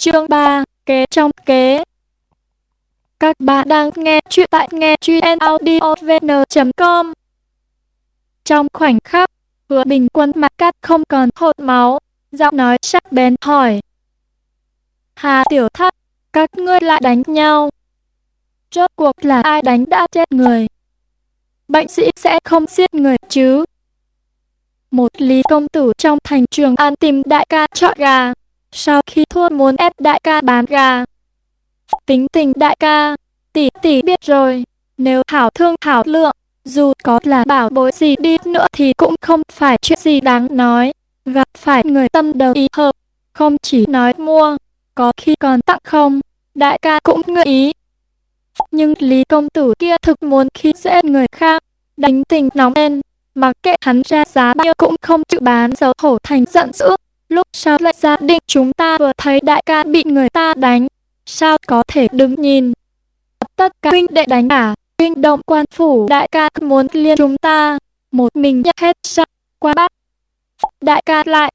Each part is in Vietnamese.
Chương 3, kế trong kế. Các bạn đang nghe chuyện tại nghe chuyện audiovn.com Trong khoảnh khắc, hứa bình quân mặt cắt không còn hột máu, giọng nói sắc bén hỏi. Hà tiểu thất, các ngươi lại đánh nhau. Rốt cuộc là ai đánh đã chết người? Bệnh sĩ sẽ không giết người chứ? Một lý công tử trong thành trường an tìm đại ca trọi gà, sau khi thua muốn ép đại ca bán gà. Tính tình đại ca, tỷ tỷ biết rồi, nếu hảo thương hảo lượng, dù có là bảo bối gì đi nữa thì cũng không phải chuyện gì đáng nói. Gặp phải người tâm đầu ý hợp, không chỉ nói mua, có khi còn tặng không, đại ca cũng ngợi ý. Nhưng Lý công tử kia thực muốn khi dễ người khác, đánh tình nóng lên, mặc kệ hắn ra giá bao nhiêu cũng không chịu bán dấu hổ thành giận dữ. Lúc sau lại gia định chúng ta vừa thấy đại ca bị người ta đánh, sao có thể đứng nhìn. Tất cả huynh đệ đánh cả, kinh động quan phủ đại ca muốn liên chúng ta, một mình nhắc hết sao qua bác. Đại ca lại.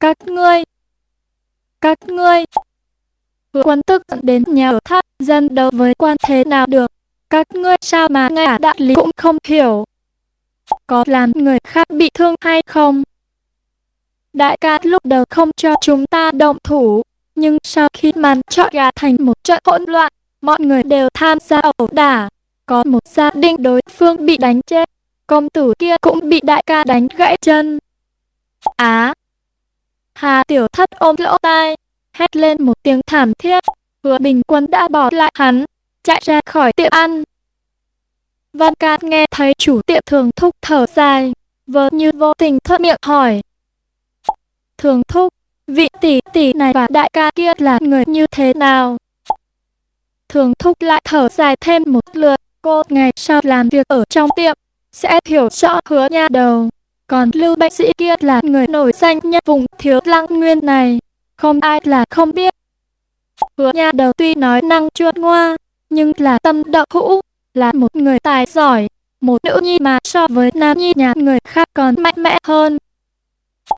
Các ngươi, các ngươi. Hứa quân tức đến nhà ở tháp, dân đấu với quan thế nào được. Các ngươi sao mà ngay cả đại lý cũng không hiểu. Có làm người khác bị thương hay không? Đại ca lúc đầu không cho chúng ta động thủ, nhưng sau khi màn trọi gà thành một trận hỗn loạn, mọi người đều tham gia ẩu đả. Có một gia đình đối phương bị đánh chết, công tử kia cũng bị đại ca đánh gãy chân. Á! Hà tiểu thất ôm lỗ tai, hét lên một tiếng thảm thiết, hứa bình quân đã bỏ lại hắn, chạy ra khỏi tiệm ăn. Văn ca nghe thấy chủ tiệm thường thúc thở dài, vờ như vô tình thốt miệng hỏi. Thường thúc, vị tỷ tỷ này và đại ca kia là người như thế nào? Thường thúc lại thở dài thêm một lượt, cô ngày sau làm việc ở trong tiệm, sẽ hiểu rõ hứa nha đầu. Còn lưu bệnh sĩ kia là người nổi danh nhất vùng thiếu lăng nguyên này, không ai là không biết. Hứa nha đầu tuy nói năng chuột ngoa, nhưng là tâm đậu hũ, là một người tài giỏi, một nữ nhi mà so với nam nhi nhà người khác còn mạnh mẽ hơn.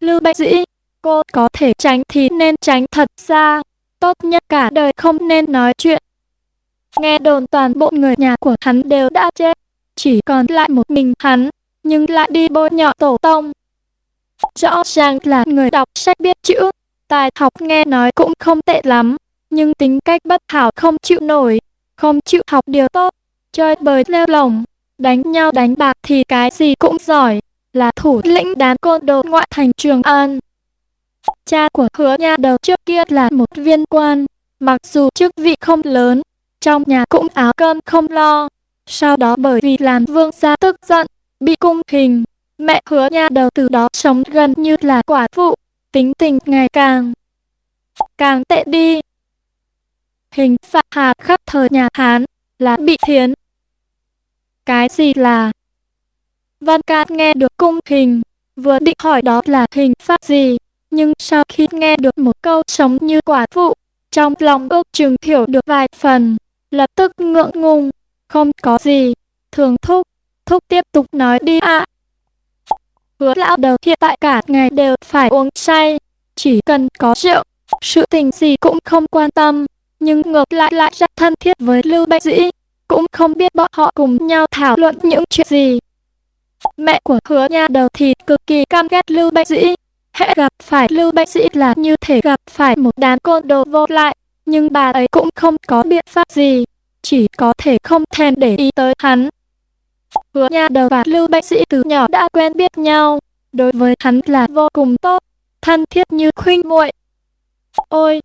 Lưu bệnh sĩ Cô có thể tránh thì nên tránh thật xa tốt nhất cả đời không nên nói chuyện. Nghe đồn toàn bộ người nhà của hắn đều đã chết, chỉ còn lại một mình hắn, nhưng lại đi bôi nhọ tổ tông. Rõ ràng là người đọc sách biết chữ, tài học nghe nói cũng không tệ lắm, nhưng tính cách bất hảo không chịu nổi, không chịu học điều tốt, chơi bời lêu lồng, đánh nhau đánh bạc thì cái gì cũng giỏi, là thủ lĩnh đám côn đồ ngoại thành Trường An. Cha của hứa nha đầu trước kia là một viên quan, mặc dù chức vị không lớn, trong nhà cũng áo cơm không lo. Sau đó bởi vì làm vương gia tức giận, bị cung hình, mẹ hứa nha đầu từ đó sống gần như là quả phụ, tính tình ngày càng càng tệ đi. Hình phạt hà khắp thời nhà Hán là bị thiến. Cái gì là? Văn Cát nghe được cung hình, vừa định hỏi đó là hình phạt gì, nhưng sau khi nghe được một câu sống như quả phụ, trong lòng ước chừng hiểu được vài phần, lập tức ngượng ngùng, không có gì, thường thúc, thúc tiếp tục nói đi ạ. Hứa lão đầu hiện tại cả ngày đều phải uống say, chỉ cần có rượu, sự tình gì cũng không quan tâm, nhưng ngược lại lại rất thân thiết với Lưu Bạch Dĩ, cũng không biết bọn họ cùng nhau thảo luận những chuyện gì. Mẹ của hứa nha đầu thì cực kỳ cam ghét Lưu Bạch Dĩ, hễ gặp phải Lưu Bạch Sĩ là như thể gặp phải một đám côn đồ vô lại, nhưng bà ấy cũng không có biện pháp gì, chỉ có thể không thèm để ý tới hắn. Hứa nha đầu và Lưu Bạch Sĩ từ nhỏ đã quen biết nhau, đối với hắn là vô cùng tốt, thân thiết như khuynh muội. Ôi!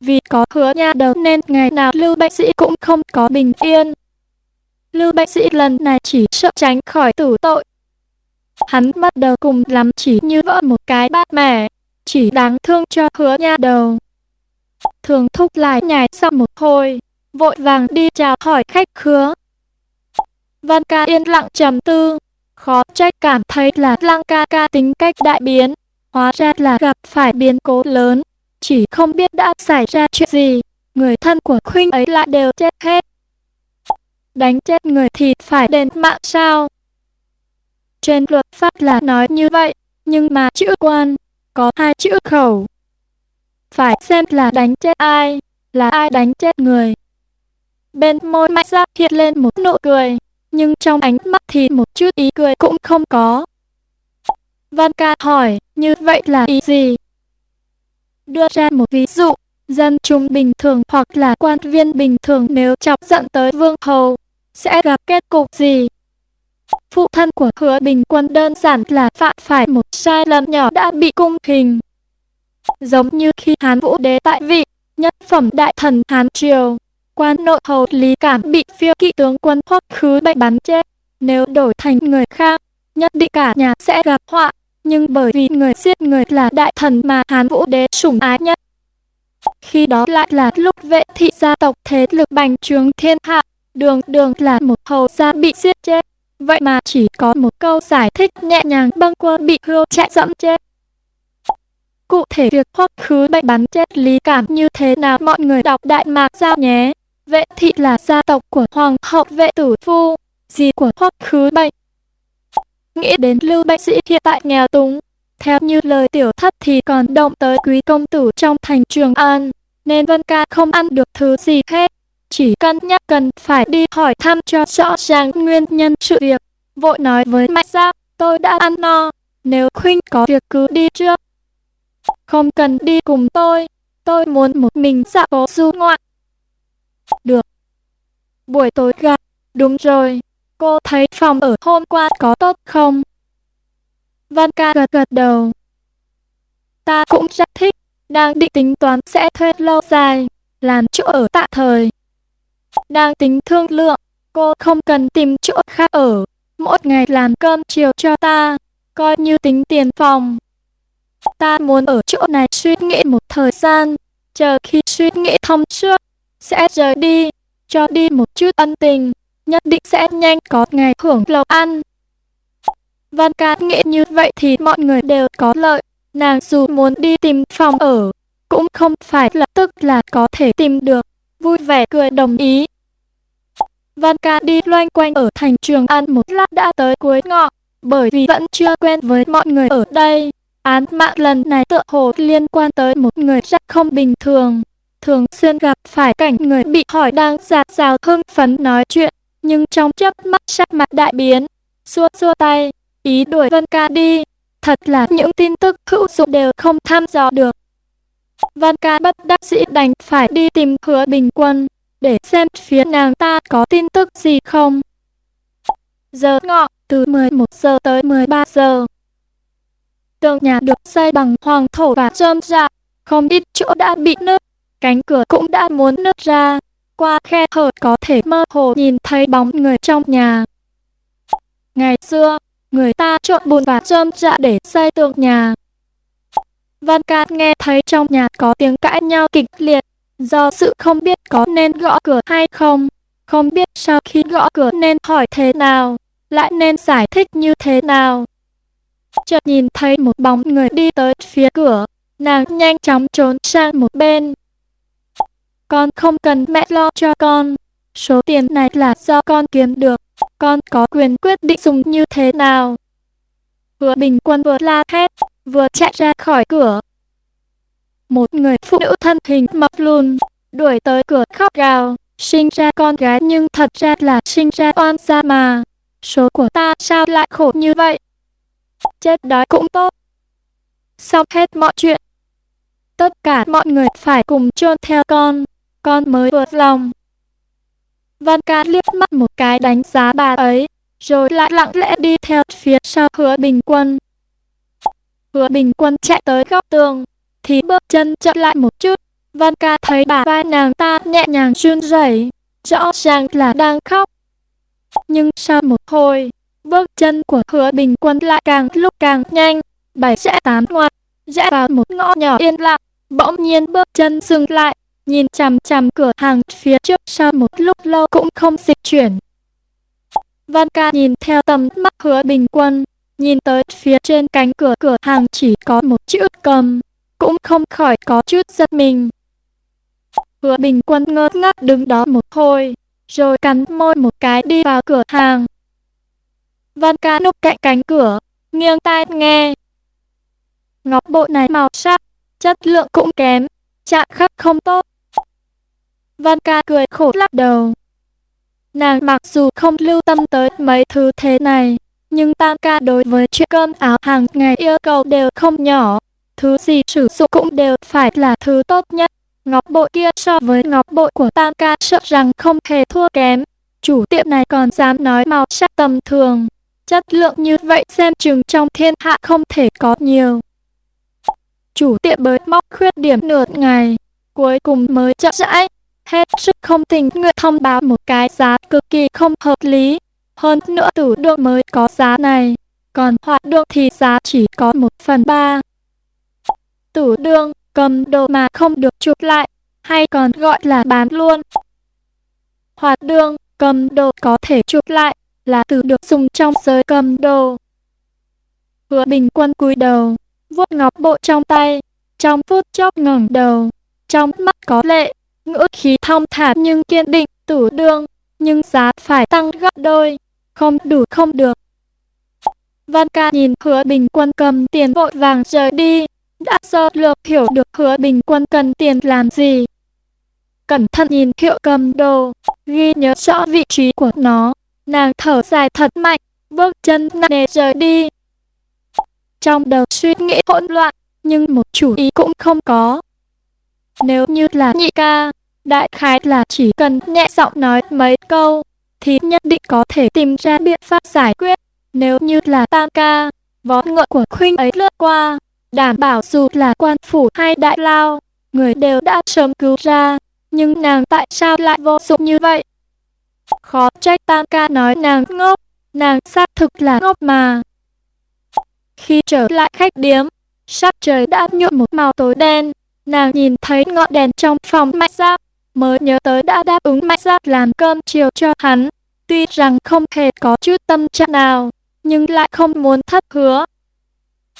Vì có hứa nha đầu nên ngày nào Lưu Bạch Sĩ cũng không có bình yên. Lưu Bạch Sĩ lần này chỉ sợ tránh khỏi tử tội, Hắn bắt đầu cùng lắm chỉ như vỡ một cái bát mẻ, chỉ đáng thương cho hứa nha đầu. Thường thúc lại nhảy sau một hồi, vội vàng đi chào hỏi khách khứa. Văn ca yên lặng trầm tư, khó trách cảm thấy là lăng ca ca tính cách đại biến, hóa ra là gặp phải biến cố lớn, chỉ không biết đã xảy ra chuyện gì, người thân của khuynh ấy lại đều chết hết. Đánh chết người thì phải đền mạng sao? Trên luật pháp là nói như vậy, nhưng mà chữ quan, có hai chữ khẩu. phải xem là đánh chết ai, là ai đánh chết người. Bên môi mạnh Giác hiện lên một nụ cười, nhưng trong ánh mắt thì một chút ý cười cũng không có. Văn ca hỏi, như vậy là ý gì? Đưa ra một ví dụ, dân chúng bình thường hoặc là quan viên bình thường nếu chọc giận tới vương hầu, sẽ gặp kết cục gì? Phụ thân của hứa bình quân đơn giản là phạm phải một sai lầm nhỏ đã bị cung hình. Giống như khi Hán Vũ Đế tại vị, nhất phẩm đại thần Hán Triều, quan nội hầu Lý Cảm bị phiêu kỵ tướng quân hoắc khứ bệnh bắn chết. Nếu đổi thành người khác, nhất định cả nhà sẽ gặp họa. Nhưng bởi vì người giết người là đại thần mà Hán Vũ Đế sủng ái nhất. Khi đó lại là lúc vệ thị gia tộc thế lực bành trướng thiên hạ, đường đường là một hầu gia bị giết chết. Vậy mà chỉ có một câu giải thích nhẹ nhàng băng quân bị hươu chạy dẫm chết. Cụ thể việc hoặc khứ bệnh bắn chết lý cảm như thế nào mọi người đọc Đại Mạc ra nhé. Vệ thị là gia tộc của Hoàng hậu vệ tử phu, gì của hoặc khứ bệnh. Nghĩ đến lưu bệnh sĩ hiện tại nghèo túng, theo như lời tiểu thất thì còn động tới quý công tử trong thành trường an, nên Vân Ca không ăn được thứ gì hết. Chỉ cân nhắc cần phải đi hỏi thăm cho rõ ràng nguyên nhân sự việc. Vội nói với Mạnh Giáp, tôi đã ăn no, nếu Khuynh có việc cứ đi trước. Không cần đi cùng tôi, tôi muốn một mình dạo phố du ngoạn. Được. Buổi tối gặp, đúng rồi, cô thấy phòng ở hôm qua có tốt không? Văn ca gật gật đầu. Ta cũng rất thích, đang định tính toán sẽ thuê lâu dài, làm chỗ ở tạm thời. Đang tính thương lượng, cô không cần tìm chỗ khác ở, mỗi ngày làm cơm chiều cho ta, coi như tính tiền phòng. Ta muốn ở chỗ này suy nghĩ một thời gian, chờ khi suy nghĩ thông suốt, sẽ rời đi, cho đi một chút ân tình, nhất định sẽ nhanh có ngày hưởng lộc ăn. Văn Cát nghĩ như vậy thì mọi người đều có lợi, nàng dù muốn đi tìm phòng ở, cũng không phải lập tức là có thể tìm được, vui vẻ cười đồng ý. Văn ca đi loanh quanh ở thành trường An một lát đã tới cuối ngọ, bởi vì vẫn chưa quen với mọi người ở đây. Án mạng lần này tựa hồ liên quan tới một người rất không bình thường. Thường xuyên gặp phải cảnh người bị hỏi đang giạt rào hưng phấn nói chuyện, nhưng trong chớp mắt sắc mặt đại biến. Xua xua tay, ý đuổi Vân ca đi. Thật là những tin tức hữu dụng đều không tham dò được. Văn ca bất đắc sĩ đành phải đi tìm hứa bình quân, để xem phía nàng ta có tin tức gì không. Giờ ngọ, từ 11 giờ tới 13 giờ. Tường nhà được xây bằng hoàng thổ và trơm dạ, không ít chỗ đã bị nứt, cánh cửa cũng đã muốn nứt ra. Qua khe hở có thể mơ hồ nhìn thấy bóng người trong nhà. Ngày xưa, người ta trộn bùn và trơm dạ để xây tường nhà. Văn Cát nghe thấy trong nhà có tiếng cãi nhau kịch liệt, do sự không biết có nên gõ cửa hay không. Không biết sau khi gõ cửa nên hỏi thế nào, lại nên giải thích như thế nào. Chợt nhìn thấy một bóng người đi tới phía cửa, nàng nhanh chóng trốn sang một bên. Con không cần mẹ lo cho con, số tiền này là do con kiếm được, con có quyền quyết định dùng như thế nào. Vừa bình quân vừa la hét, vừa chạy ra khỏi cửa. Một người phụ nữ thân hình mập lùn, đuổi tới cửa khóc gào, sinh ra con gái nhưng thật ra là sinh ra oan gia mà. Số của ta sao lại khổ như vậy? Chết đói cũng tốt. Xong hết mọi chuyện. Tất cả mọi người phải cùng chôn theo con, con mới vượt lòng. Văn ca liếc mắt một cái đánh giá bà ấy, rồi lại lặng lẽ đi theo phía sau hứa bình quân. Hứa bình quân chạy tới góc tường, thì bước chân chậm lại một chút. Văn ca thấy bà vai nàng ta nhẹ nhàng run rẩy, rõ ràng là đang khóc. Nhưng sau một hồi, bước chân của hứa bình quân lại càng lúc càng nhanh, bảy rẽ tám ngoặt, rẽ vào một ngõ nhỏ yên lặng, bỗng nhiên bước chân dừng lại, nhìn chằm chằm cửa hàng phía trước sau một lúc lâu cũng không dịch chuyển. Văn ca nhìn theo tầm mắt hứa bình quân, nhìn tới phía trên cánh cửa cửa hàng chỉ có một chữ cầm, cũng không khỏi có chút giật mình. Hứa bình quân ngơ ngác đứng đó một hồi, rồi cắn môi một cái đi vào cửa hàng. Văn ca núp cạnh cánh cửa, nghiêng tai nghe. Ngọc bộ này màu sắc, chất lượng cũng kém, chạm khắc không tốt. Văn ca cười khổ lắc đầu. Nàng mặc dù không lưu tâm tới mấy thứ thế này, nhưng tam ca đối với chuyện cơm áo hàng ngày yêu cầu đều không nhỏ. Thứ gì sử dụng cũng đều phải là thứ tốt nhất. Ngọc bội kia so với ngọc bội của tam ca sợ rằng không hề thua kém. Chủ tiệm này còn dám nói màu sắc tầm thường. Chất lượng như vậy xem chừng trong thiên hạ không thể có nhiều. Chủ tiệm bới móc khuyết điểm nửa ngày, cuối cùng mới chậm rãi, hết sức không tình nguyện thông báo một cái giá cực kỳ không hợp lý. Hơn nữa tử đương mới có giá này, còn hoạt đương thì giá chỉ có một phần ba. Tử đương, cầm đồ mà không được chụp lại, hay còn gọi là bán luôn. Hoạt đương, cầm đồ có thể chụp lại, là từ được dùng trong giới cầm đồ. Hứa bình quân cúi đầu, vuốt ngọc bội trong tay, trong phút chốc ngẩng đầu, trong mắt có lệ, ngữ khí thong thả nhưng kiên định, tử đương, nhưng giá phải tăng gấp đôi, không đủ không được. Văn ca nhìn hứa bình quân cầm tiền vội vàng rời đi, đã sơ lược hiểu được hứa bình quân cần tiền làm gì. Cẩn thận nhìn hiệu cầm đồ, ghi nhớ rõ vị trí của nó, nàng thở dài thật mạnh, bước chân nặng nề rời đi. Trong đầu suy nghĩ hỗn loạn, nhưng một chủ ý cũng không có. Nếu như là nhị ca, đại khái là chỉ cần nhẹ giọng nói mấy câu, thì nhất định có thể tìm ra biện pháp giải quyết. Nếu như là tam ca, võ ngựa của khuynh ấy lướt qua, đảm bảo dù là quan phủ hay đại lao, người đều đã sớm cứu ra, nhưng nàng tại sao lại vô dụng như vậy? Khó trách tam ca nói nàng ngốc, nàng xác thực là ngốc mà. Khi trở lại khách điếm, sắc trời đã nhuộm một màu tối đen, nàng nhìn thấy ngọn đèn trong phòng mạnh giáp, mới nhớ tới đã đáp ứng mạnh giác làm cơm chiều cho hắn. Tuy rằng không hề có chút tâm trạng nào, nhưng lại không muốn thất hứa.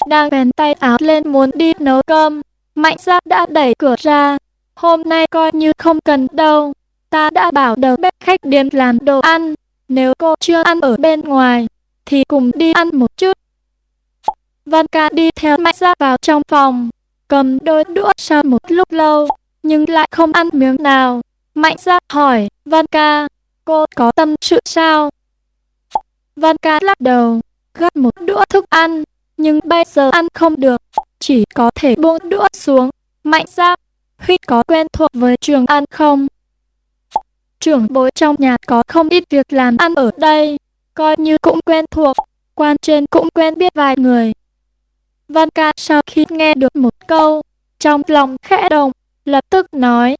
Đang bèn tay áo lên muốn đi nấu cơm, mạnh giác đã đẩy cửa ra. Hôm nay coi như không cần đâu, ta đã bảo đầu bếp khách điếm làm đồ ăn. Nếu cô chưa ăn ở bên ngoài, thì cùng đi ăn một chút. Văn ca đi theo mạnh ra vào trong phòng, cầm đôi đũa sau một lúc lâu, nhưng lại không ăn miếng nào. Mạnh ra hỏi, Văn ca, cô có tâm sự sao? Văn ca lắc đầu, gắp một đũa thức ăn, nhưng bây giờ ăn không được, chỉ có thể buông đũa xuống. Mạnh ra, Huy có quen thuộc với trường ăn không? Trưởng bối trong nhà có không ít việc làm ăn ở đây, coi như cũng quen thuộc, quan trên cũng quen biết vài người. Văn ca sau khi nghe được một câu, trong lòng khẽ động, lập tức nói.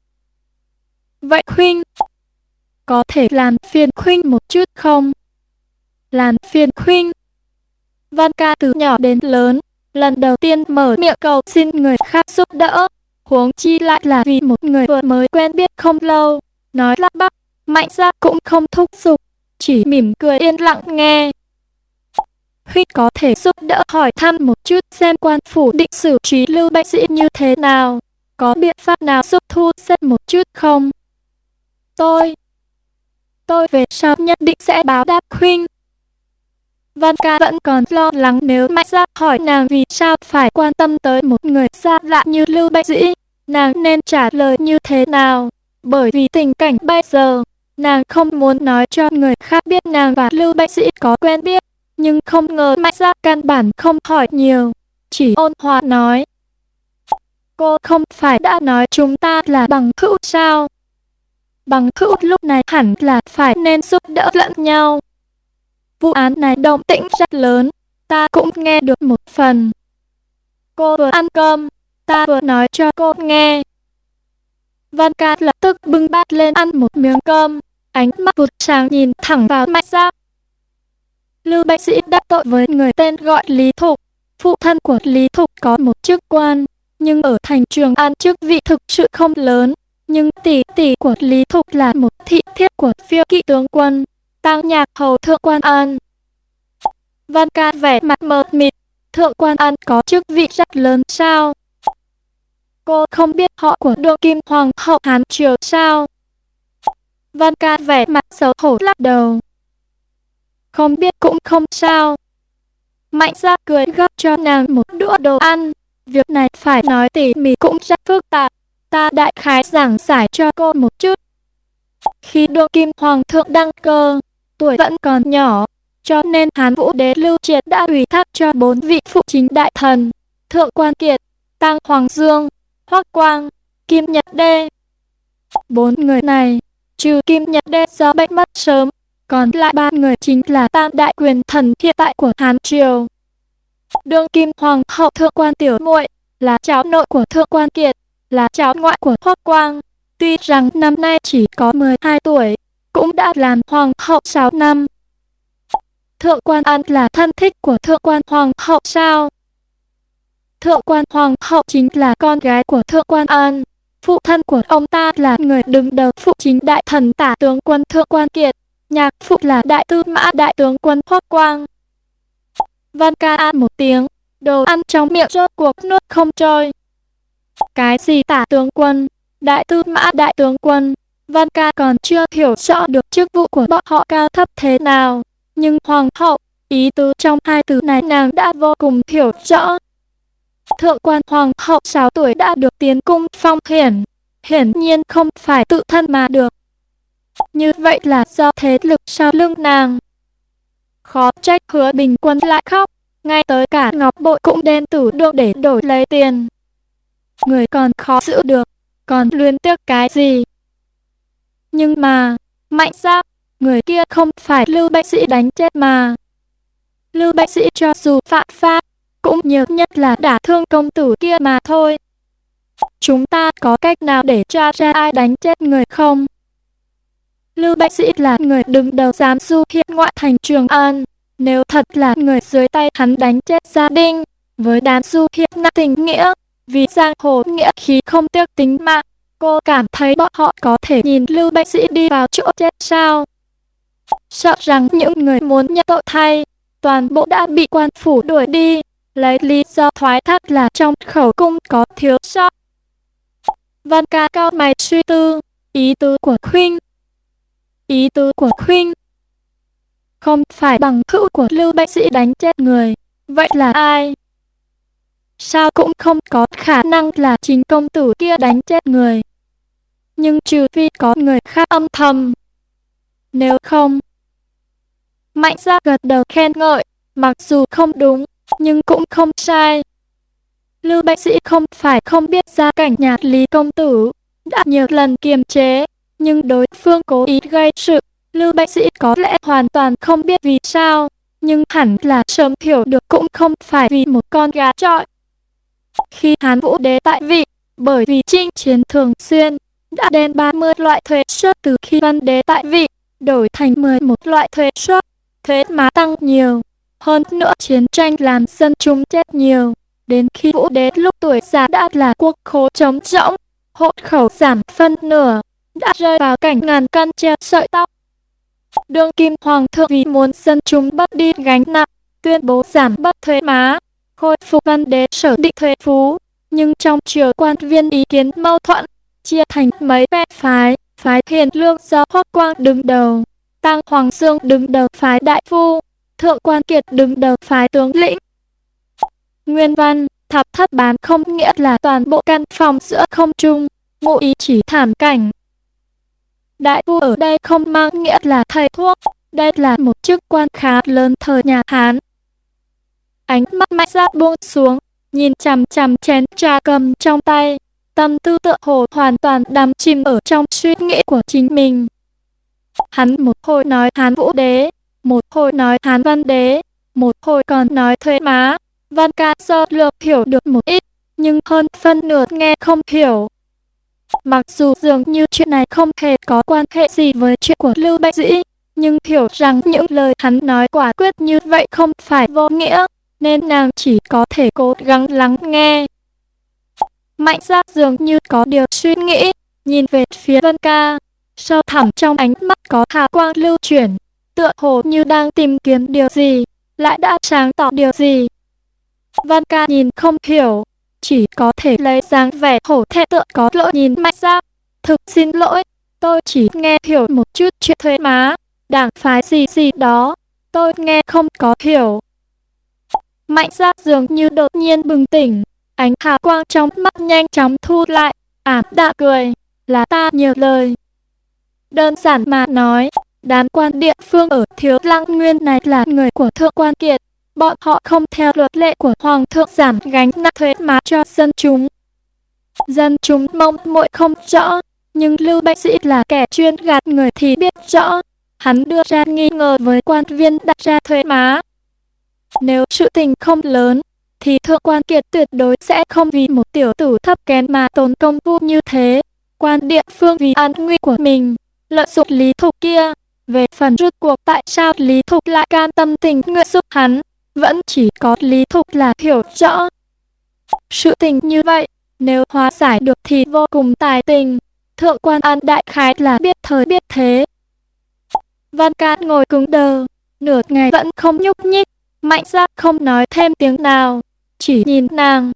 Vậy huynh, có thể làm phiền huynh một chút không? Làm phiền huynh. Văn ca từ nhỏ đến lớn, lần đầu tiên mở miệng cầu xin người khác giúp đỡ, huống chi lại là vì một người vừa mới quen biết không lâu. Nói lắp bắp, mạnh ra cũng không thúc giục, chỉ mỉm cười yên lặng nghe. Huy có thể giúp đỡ hỏi thăm một chút xem quan phủ định xử trí lưu bệnh sĩ như thế nào. Có biện pháp nào giúp thu xếp một chút không? Tôi, tôi về sau nhất định sẽ báo đáp Huynh. Văn ca vẫn còn lo lắng nếu mạnh ra hỏi nàng vì sao phải quan tâm tới một người xa lạ như lưu Bạch Dĩ, Nàng nên trả lời như thế nào? Bởi vì tình cảnh bây giờ, nàng không muốn nói cho người khác biết nàng và lưu Bạch Dĩ có quen biết nhưng không ngờ mạnh ra căn bản không hỏi nhiều, chỉ ôn hòa nói. Cô không phải đã nói chúng ta là bằng hữu sao? Bằng hữu lúc này hẳn là phải nên giúp đỡ lẫn nhau. Vụ án này động tĩnh rất lớn, ta cũng nghe được một phần. Cô vừa ăn cơm, ta vừa nói cho cô nghe. Văn ca lập tức bưng bát lên ăn một miếng cơm, ánh mắt vụt sáng nhìn thẳng vào mạnh giáp. Lưu Bạch Sĩ đắc tội với người tên gọi Lý Thục. Phụ thân của Lý Thục có một chức quan, nhưng ở thành trường an chức vị thực sự không lớn. Nhưng tỷ tỷ của Lý Thục là một thị thiếp của phiêu kỵ tướng quân, tăng nhạc hầu thượng quan an. Văn ca vẻ mặt mờ mịt, thượng quan an có chức vị rất lớn sao? Cô không biết họ của đương kim hoàng hậu Hán Triều sao? Văn ca vẻ mặt xấu hổ lắc đầu không biết cũng không sao. Mạnh ra cười gấp cho nàng một đũa đồ ăn. Việc này phải nói tỉ mỉ cũng rất phức tạp. Ta đại khái giảng giải cho cô một chút. Khi đương kim hoàng thượng đăng cơ, tuổi vẫn còn nhỏ, cho nên Hán Vũ Đế Lưu Triệt đã ủy thác cho bốn vị phụ chính đại thần, Thượng Quan Kiệt, Tăng Hoàng Dương, Hoắc Quang, Kim Nhật Đê. Bốn người này, trừ Kim Nhật Đê do bệnh mất sớm, còn lại ba người chính là tam đại quyền thần hiện tại của Hán Triều. Đương Kim Hoàng hậu Thượng Quan Tiểu muội là cháu nội của Thượng Quan Kiệt, là cháu ngoại của Hoắc Quang. Tuy rằng năm nay chỉ có 12 tuổi, cũng đã làm Hoàng hậu 6 năm. Thượng Quan An là thân thích của Thượng Quan Hoàng hậu sao? Thượng Quan Hoàng hậu chính là con gái của Thượng Quan An. Phụ thân của ông ta là người đứng đầu phụ chính đại thần tả tướng quân Thượng Quan Kiệt. Nhạc phụ là đại tư mã đại tướng quân Hoắc Quang. Văn ca ăn một tiếng, đồ ăn trong miệng rốt cuộc nuốt không trôi. Cái gì tả tướng quân, đại tư mã đại tướng quân, Văn ca còn chưa hiểu rõ được chức vụ của bọn họ cao thấp thế nào. Nhưng hoàng hậu, ý tứ trong hai từ này nàng đã vô cùng hiểu rõ. Thượng quan hoàng hậu 6 tuổi đã được tiến cung phong hiển, hiển nhiên không phải tự thân mà được. Như vậy là do thế lực sau lưng nàng. Khó trách hứa bình quân lại khóc, ngay tới cả ngọc bội cũng đen tử đương để đổi lấy tiền. Người còn khó giữ được, còn luyến tiếc cái gì? Nhưng mà, mạnh ra, người kia không phải lưu bạch sĩ đánh chết mà. Lưu bạch sĩ cho dù phạm pháp, cũng nhiều nhất là đả thương công tử kia mà thôi. Chúng ta có cách nào để tra ra ai đánh chết người không? Lưu Bạch Sĩ là người đứng đầu giám du hiện ngoại thành Trường An. Nếu thật là người dưới tay hắn đánh chết gia đình, với đám du hiện nặng tình nghĩa, vì giang hồ nghĩa khí không tiếc tính mạng, cô cảm thấy bọn họ có thể nhìn Lưu Bạch Sĩ đi vào chỗ chết sao? Sợ rằng những người muốn nhận tội thay, toàn bộ đã bị quan phủ đuổi đi, lấy lý do thoái thác là trong khẩu cung có thiếu sót. Văn ca cao mày suy tư, ý tứ của Khuynh Ý tứ của huynh không phải bằng hữu của Lưu Bạch Sĩ đánh chết người, vậy là ai? Sao cũng không có khả năng là chính công tử kia đánh chết người. Nhưng trừ phi có người khác âm thầm. Nếu không... Mạnh ra gật đầu khen ngợi, mặc dù không đúng, nhưng cũng không sai. Lưu Bạch Sĩ không phải không biết gia cảnh nhà Lý Công Tử, đã nhiều lần kiềm chế, nhưng đối phương cố ý gây sự, Lưu Bạch Sĩ có lẽ hoàn toàn không biết vì sao, nhưng hẳn là sớm hiểu được cũng không phải vì một con gà trọi. Khi Hán Vũ Đế tại vị, bởi vì chinh chiến thường xuyên, đã đem 30 loại thuế suất từ khi Văn Đế tại vị, đổi thành 11 loại thuế suất, thuế má tăng nhiều. Hơn nữa chiến tranh làm dân chúng chết nhiều, đến khi Vũ Đế lúc tuổi già đã là quốc khố trống rỗng, hộ khẩu giảm phân nửa, đã rơi vào cảnh ngàn cân treo sợi tóc. Đương kim hoàng thượng vì muốn dân chúng bớt đi gánh nặng, tuyên bố giảm bớt thuế má, khôi phục văn đế sở định thuế phú. Nhưng trong triều quan viên ý kiến mâu thuẫn, chia thành mấy phe phái, phái hiền lương do Hoắc Quang đứng đầu, Tăng Hoàng Dương đứng đầu phái đại phu, Thượng Quan Kiệt đứng đầu phái tướng lĩnh. Nguyên văn, thập thất bán không nghĩa là toàn bộ căn phòng giữa không trung, ngụ ý chỉ thảm cảnh, Đại phu ở đây không mang nghĩa là thầy thuốc, đây là một chức quan khá lớn thời nhà Hán. Ánh mắt mạnh giác buông xuống, nhìn chằm chằm chén trà cầm trong tay, tâm tư tựa hồ hoàn toàn đắm chìm ở trong suy nghĩ của chính mình. Hắn một hồi nói Hán Vũ Đế, một hồi nói Hán Văn Đế, một hồi còn nói thuế má. Văn ca sơ lược hiểu được một ít, nhưng hơn phân nửa nghe không hiểu. Mặc dù dường như chuyện này không hề có quan hệ gì với chuyện của Lưu Bạch Dĩ, nhưng hiểu rằng những lời hắn nói quả quyết như vậy không phải vô nghĩa, nên nàng chỉ có thể cố gắng lắng nghe. Mạnh ra dường như có điều suy nghĩ, nhìn về phía Vân Ca, sâu thẳm trong ánh mắt có hào quang lưu chuyển, tựa hồ như đang tìm kiếm điều gì, lại đã sáng tỏ điều gì. Vân Ca nhìn không hiểu, chỉ có thể lấy dáng vẻ hổ thẹn tựa có lỗi nhìn mạnh ra. Thực xin lỗi, tôi chỉ nghe hiểu một chút chuyện thuế má, đảng phái gì gì đó, tôi nghe không có hiểu. Mạnh ra dường như đột nhiên bừng tỉnh, ánh hào quang trong mắt nhanh chóng thu lại, ảm đạm cười, là ta nhiều lời. Đơn giản mà nói, đám quan địa phương ở Thiếu Lăng Nguyên này là người của Thượng Quan Kiệt. Bọn họ không theo luật lệ của Hoàng thượng giảm gánh nặng thuế má cho dân chúng. Dân chúng mong muội không rõ, nhưng Lưu Bệnh Sĩ là kẻ chuyên gạt người thì biết rõ. Hắn đưa ra nghi ngờ với quan viên đặt ra thuế má. Nếu sự tình không lớn, thì thượng quan kiệt tuyệt đối sẽ không vì một tiểu tử thấp kém mà tốn công phu như thế. Quan địa phương vì an nguy của mình, lợi dụng lý thục kia. Về phần rút cuộc tại sao lý thục lại can tâm tình nguyện giúp hắn, vẫn chỉ có lý thục là hiểu rõ. Sự tình như vậy, nếu hóa giải được thì vô cùng tài tình. Thượng quan an đại khái là biết thời biết thế. Văn Cát ngồi cứng đờ, nửa ngày vẫn không nhúc nhích, mạnh ra không nói thêm tiếng nào, chỉ nhìn nàng.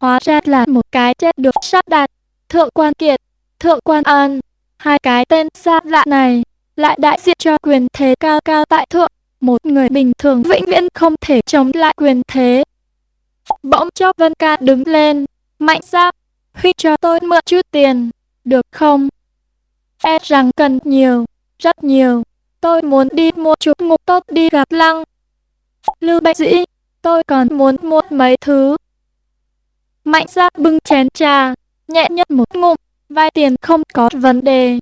Hóa ra là một cái chết được sắp đặt, thượng quan kiệt, thượng quan an, hai cái tên xa lạ này, lại đại diện cho quyền thế cao cao tại thượng, một người bình thường vĩnh viễn không thể chống lại quyền thế. Bỗng chốc Vân Ca đứng lên, mạnh ra, huy cho tôi mượn chút tiền, được không? E rằng cần nhiều, rất nhiều, tôi muốn đi mua chút ngục tốt đi gặp lăng. Lưu Bạch Dĩ, tôi còn muốn mua mấy thứ. Mạnh ra bưng chén trà, nhẹ nhất một ngụm, vay tiền không có vấn đề.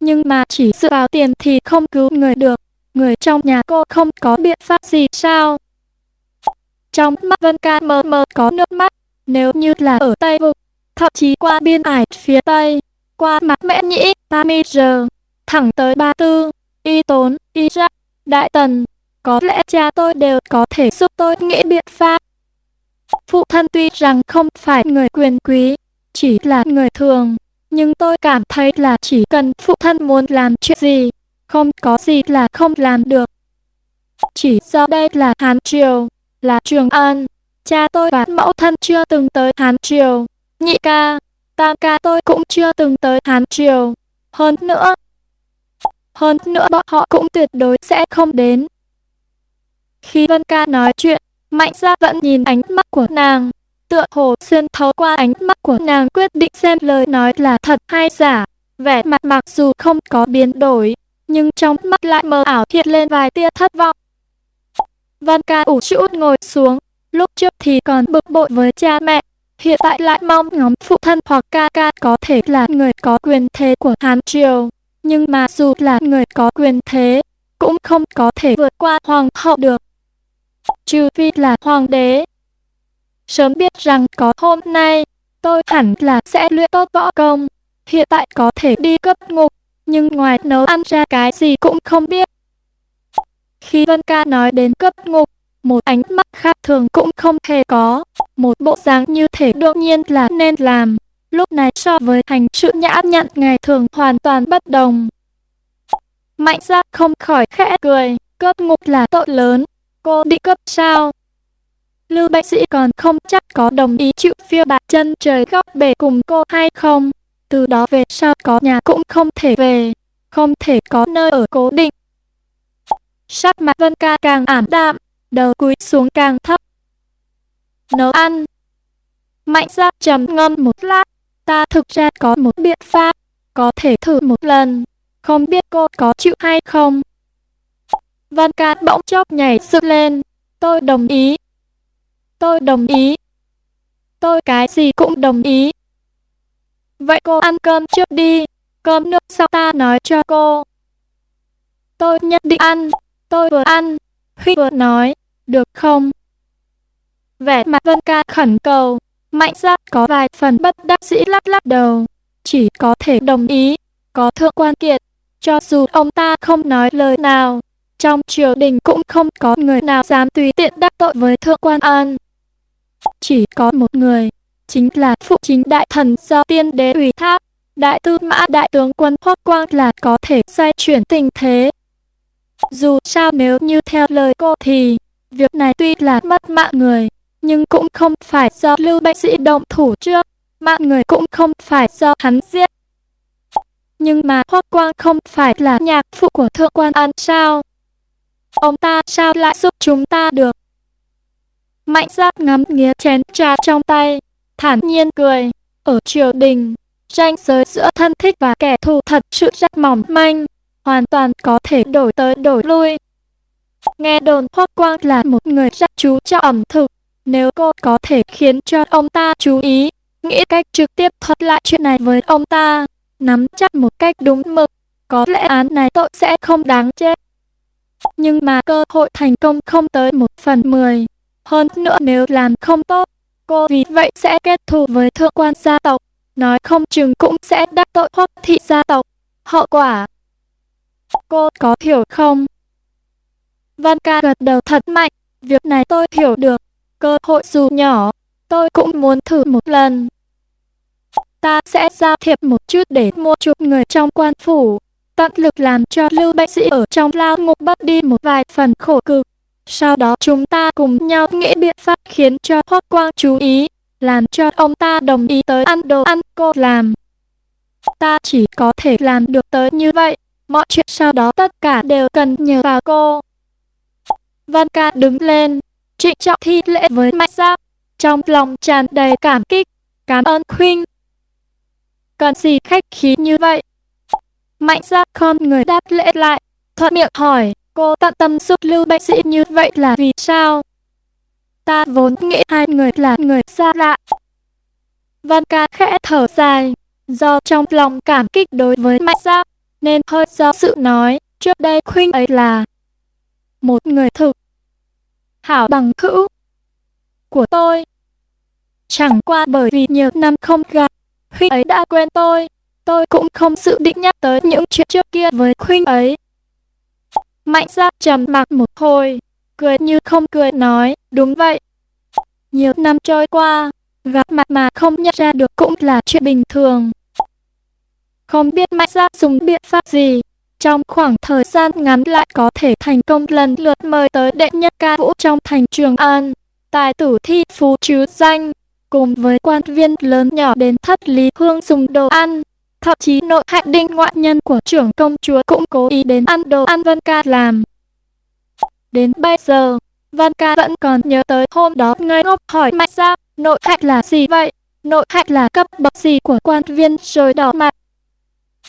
Nhưng mà chỉ dựa vào tiền thì không cứu người được, người trong nhà cô không có biện pháp gì sao? Trong mắt Vân Ca mờ mờ có nước mắt, nếu như là ở Tây Vực, thậm chí qua biên ải phía Tây, qua mặt mẹ nhĩ, Tamir, giờ, thẳng tới Ba Tư, Y Tốn, Y Giác, Đại Tần, có lẽ cha tôi đều có thể giúp tôi nghĩ biện pháp. Phụ thân tuy rằng không phải người quyền quý, chỉ là người thường, nhưng tôi cảm thấy là chỉ cần phụ thân muốn làm chuyện gì, không có gì là không làm được. Chỉ do đây là Hán Triều, là Trường An, cha tôi và mẫu thân chưa từng tới Hán Triều, nhị ca, tam ca tôi cũng chưa từng tới Hán Triều. Hơn nữa, hơn nữa bọn họ cũng tuyệt đối sẽ không đến. Khi Vân Ca nói chuyện, Mạnh Gia vẫn nhìn ánh mắt của nàng, tựa hồ xuyên thấu qua ánh mắt của nàng quyết định xem lời nói là thật hay giả. Vẻ mặt mặc dù không có biến đổi, nhưng trong mắt lại mờ ảo hiện lên vài tia thất vọng. Văn ca ủ chữ ngồi xuống, lúc trước thì còn bực bội với cha mẹ, hiện tại lại mong ngóng phụ thân hoặc ca ca có thể là người có quyền thế của Hán Triều. Nhưng mà dù là người có quyền thế, cũng không có thể vượt qua hoàng hậu được. Trừ phi là hoàng đế. Sớm biết rằng có hôm nay, tôi hẳn là sẽ luyện tốt võ công. Hiện tại có thể đi cấp ngục, nhưng ngoài nấu ăn ra cái gì cũng không biết. Khi Vân Ca nói đến cấp ngục, một ánh mắt khác thường cũng không hề có, một bộ dáng như thể đương nhiên là nên làm. Lúc này so với hành sự nhã nhặn ngày thường hoàn toàn bất đồng. Mạnh ra không khỏi khẽ cười, cấp ngục là tội lớn, cô đi cấp sao? Lưu bác sĩ còn không chắc có đồng ý chịu phiêu bạc chân trời góc bể cùng cô hay không. Từ đó về sau có nhà cũng không thể về, không thể có nơi ở cố định. Sắc mặt Vân Ca càng ảm đạm, đầu cúi xuống càng thấp. Nấu ăn. Mạnh ra trầm ngâm một lát, ta thực ra có một biện pháp, có thể thử một lần, không biết cô có chịu hay không. Văn Ca bỗng chốc nhảy dựng lên, tôi đồng ý. Tôi đồng ý. Tôi cái gì cũng đồng ý. Vậy cô ăn cơm trước đi, cơm nước sau ta nói cho cô. Tôi nhất định ăn, tôi vừa ăn, Huy vừa nói, được không? Vẻ mặt Vân Ca khẩn cầu, mạnh Giác có vài phần bất đắc dĩ lắc lắc đầu, chỉ có thể đồng ý, có thượng quan kiệt, cho dù ông ta không nói lời nào, trong triều đình cũng không có người nào dám tùy tiện đắc tội với thượng quan an. Chỉ có một người, chính là phụ chính đại thần do tiên đế ủy thác. Đại tư mã đại tướng quân Hoắc Quang là có thể xoay chuyển tình thế. Dù sao nếu như theo lời cô thì, việc này tuy là mất mạng người, nhưng cũng không phải do Lưu bệnh Sĩ động thủ trước, mạng người cũng không phải do hắn giết. Nhưng mà Hoắc Quang không phải là nhạc phụ của Thượng quan An sao? Ông ta sao lại giúp chúng ta được? Mạnh giác ngắm nghía chén trà trong tay, thản nhiên cười. Ở triều đình, ranh giới giữa thân thích và kẻ thù thật sự rất mỏng manh, hoàn toàn có thể đổi tới đổi lui. Nghe đồn Hoắc Quang là một người rất chú trọng ẩm thực, nếu cô có thể khiến cho ông ta chú ý, nghĩ cách trực tiếp thuật lại chuyện này với ông ta, nắm chắc một cách đúng mực, có lẽ án này tội sẽ không đáng chết. Nhưng mà cơ hội thành công không tới một phần mười. Hơn nữa nếu làm không tốt, cô vì vậy sẽ kết thù với thượng quan gia tộc, nói không chừng cũng sẽ đắc tội hoặc thị gia tộc. Hậu quả Cô có hiểu không? Văn ca gật đầu thật mạnh, việc này tôi hiểu được, cơ hội dù nhỏ, tôi cũng muốn thử một lần. Ta sẽ giao thiệp một chút để mua chuộc người trong quan phủ, tận lực làm cho lưu bệnh sĩ ở trong lao ngục bớt đi một vài phần khổ cực. Sau đó chúng ta cùng nhau nghĩ biện pháp khiến cho Hoắc Quang chú ý, làm cho ông ta đồng ý tới ăn đồ ăn cô làm. Ta chỉ có thể làm được tới như vậy, mọi chuyện sau đó tất cả đều cần nhờ vào cô. Văn ca đứng lên, trịnh trọng thi lễ với Mạnh Giáp, trong lòng tràn đầy cảm kích, cảm ơn khuyên. Cần gì khách khí như vậy? Mạnh Giáp không người đáp lễ lại, thuận miệng hỏi, cô tận tâm giúp lưu bệnh sĩ như vậy là vì sao? Ta vốn nghĩ hai người là người xa lạ. Văn ca khẽ thở dài, do trong lòng cảm kích đối với Mạnh Giáp, nên hơi do sự nói, trước đây Khuynh ấy là một người thực hảo bằng hữu của tôi. Chẳng qua bởi vì nhiều năm không gặp, huynh ấy đã quên tôi, tôi cũng không dự định nhắc tới những chuyện trước kia với huynh ấy. Mạnh ra trầm mặc một hồi, cười như không cười nói, đúng vậy. Nhiều năm trôi qua, gặp mặt mà không nhận ra được cũng là chuyện bình thường. Không biết mạnh ra dùng biện pháp gì, trong khoảng thời gian ngắn lại có thể thành công lần lượt mời tới đệ nhất ca vũ trong thành Trường An, tài tử thi phú chứ danh, cùng với quan viên lớn nhỏ đến thất lý hương dùng đồ ăn. Thậm chí nội hạnh đinh ngoại nhân của trưởng công chúa cũng cố ý đến ăn đồ ăn Vân Ca làm. Đến bây giờ, Vân Ca vẫn còn nhớ tới hôm đó ngây ngốc hỏi Mạnh ra, nội hạnh là gì vậy? Nội hạnh là cấp bậc gì của quan viên rồi đỏ mặt.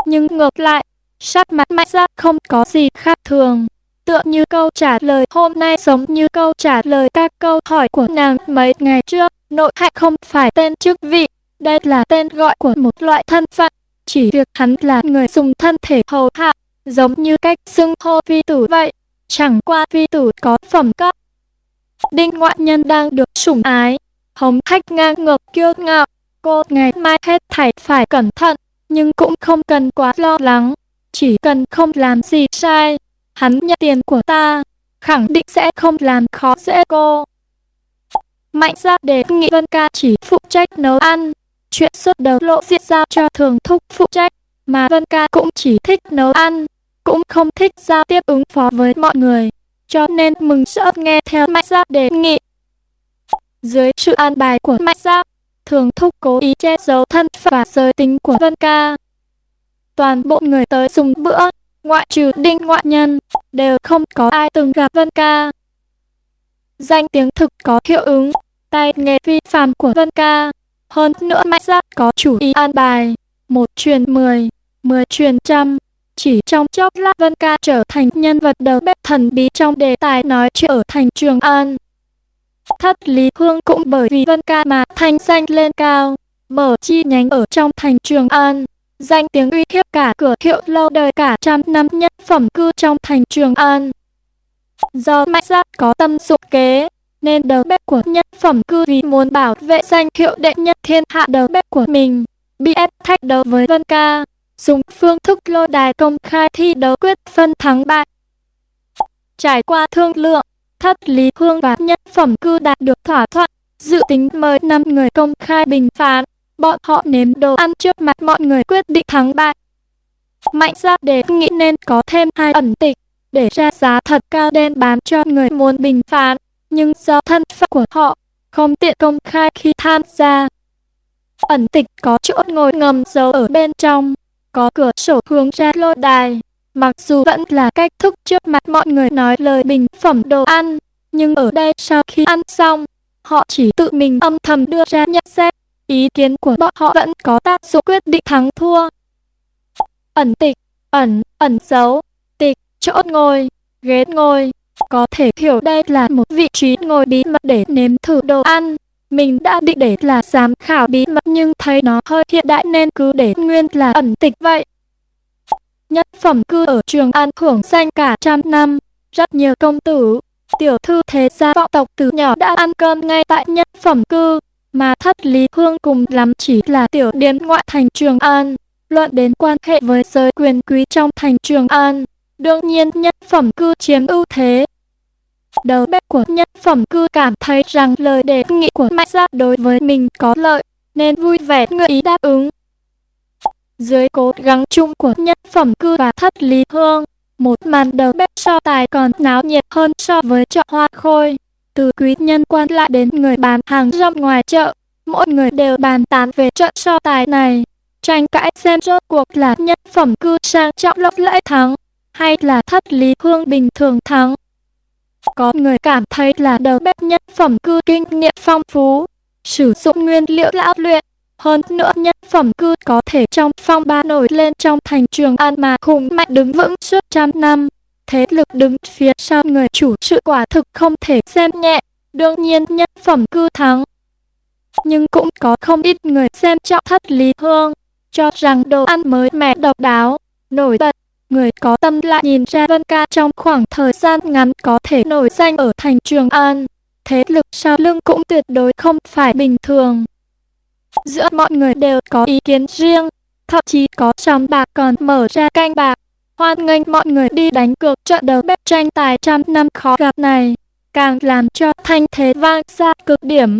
Nhưng ngược lại, sắc mặt mạnh ra không có gì khác thường. Tựa như câu trả lời hôm nay giống như câu trả lời các câu hỏi của nàng mấy ngày trước. Nội hạnh không phải tên chức vị, đây là tên gọi của một loại thân phận. Chỉ việc hắn là người dùng thân thể hầu hạ, giống như cách xưng hô vi tử vậy. Chẳng qua vi tử có phẩm cấp. Đinh ngoại nhân đang được sủng ái, hống hách ngang ngược kiêu ngạo. Cô ngày mai hết thảy phải cẩn thận, nhưng cũng không cần quá lo lắng. Chỉ cần không làm gì sai, hắn nhận tiền của ta, khẳng định sẽ không làm khó dễ cô. Mạnh ra đề nghị Vân Ca chỉ phụ trách nấu ăn, chuyện xuất đầu lộ diện giao cho thường thúc phụ trách, mà Vân Ca cũng chỉ thích nấu ăn, cũng không thích giao tiếp ứng phó với mọi người, cho nên mừng sợ nghe theo Mạnh giáp đề nghị. Dưới sự an bài của Mạnh giáp, thường thúc cố ý che giấu thân và giới tính của Vân Ca, toàn bộ người tới dùng bữa, ngoại trừ đinh ngoại nhân, đều không có ai từng gặp Vân Ca. Danh tiếng thực có hiệu ứng, tay nghề vi phạm của Vân Ca. Hơn nữa mạnh giác có chủ ý an bài, một truyền mười, mười truyền trăm. Chỉ trong chốc lát Vân Ca trở thành nhân vật đầu bếp thần bí trong đề tài nói chuyện ở thành Trường An. Thất Lý Hương cũng bởi vì Vân Ca mà thanh danh lên cao, mở chi nhánh ở trong thành Trường An danh tiếng uy hiếp cả cửa hiệu lâu đời cả trăm năm nhất phẩm cư trong thành Trường An. Do Mạnh Giác có tâm dụng kế, nên đầu bếp của nhân phẩm cư vì muốn bảo vệ danh hiệu đệ nhất thiên hạ đầu bếp của mình, bị ép thách đấu với Vân Ca, dùng phương thức lôi đài công khai thi đấu quyết phân thắng bại. Trải qua thương lượng, Thất Lý Hương và nhân phẩm cư đạt được thỏa thuận, dự tính mời 5 người công khai bình phán. Bọn họ nếm đồ ăn trước mặt mọi người quyết định thắng bại. Mạnh ra đề nghị nên có thêm hai ẩn tịch, để ra giá thật cao đen bán cho người muốn bình phán. Nhưng do thân phận của họ, không tiện công khai khi tham gia. Ẩn tịch có chỗ ngồi ngầm giấu ở bên trong, có cửa sổ hướng ra lô đài. Mặc dù vẫn là cách thức trước mặt mọi người nói lời bình phẩm đồ ăn, nhưng ở đây sau khi ăn xong, họ chỉ tự mình âm thầm đưa ra nhận xét ý kiến của bọn họ vẫn có tác dụng quyết định thắng thua. Ẩn tịch, ẩn, ẩn giấu, tịch, chỗ ngồi, ghế ngồi. Có thể hiểu đây là một vị trí ngồi bí mật để nếm thử đồ ăn. Mình đã định để là giám khảo bí mật nhưng thấy nó hơi hiện đại nên cứ để nguyên là ẩn tịch vậy. Nhất phẩm cư ở trường An hưởng danh cả trăm năm, rất nhiều công tử, tiểu thư thế gia vọng tộc từ nhỏ đã ăn cơm ngay tại nhất phẩm cư, mà thất lý hương cùng lắm chỉ là tiểu điếm ngoại thành Trường An. Luận đến quan hệ với giới quyền quý trong thành Trường An, đương nhiên nhất phẩm cư chiếm ưu thế. Đầu bếp của nhất phẩm cư cảm thấy rằng lời đề nghị của mạnh gia đối với mình có lợi, nên vui vẻ ngợi ý đáp ứng. Dưới cố gắng chung của nhất phẩm cư và thất lý hương, một màn đầu bếp so tài còn náo nhiệt hơn so với chợ hoa khôi. Từ quý nhân quan lại đến người bán hàng rong ngoài chợ, mỗi người đều bàn tán về trận so tài này. Tranh cãi xem rốt cuộc là nhất phẩm cư sang trọng lộng lẫy thắng, hay là thất lý hương bình thường thắng. Có người cảm thấy là đầu bếp nhất phẩm cư kinh nghiệm phong phú, sử dụng nguyên liệu lão luyện, hơn nữa nhất phẩm cư có thể trong phong ba nổi lên trong thành trường an mà hùng mạnh đứng vững suốt trăm năm. Thế lực đứng phía sau người chủ sự quả thực không thể xem nhẹ, đương nhiên nhất phẩm cư thắng. Nhưng cũng có không ít người xem trọng thất lý hương, cho rằng đồ ăn mới mẻ độc đáo, nổi bật. Người có tâm lại nhìn ra Vân Ca trong khoảng thời gian ngắn có thể nổi danh ở thành Trường An. Thế lực sau lưng cũng tuyệt đối không phải bình thường. Giữa mọi người đều có ý kiến riêng, thậm chí có sòng bạc còn mở ra canh bạc. Hoan nghênh mọi người đi đánh cược trận đấu bếp tranh tài trăm năm khó gặp này, càng làm cho thanh thế vang xa cực điểm.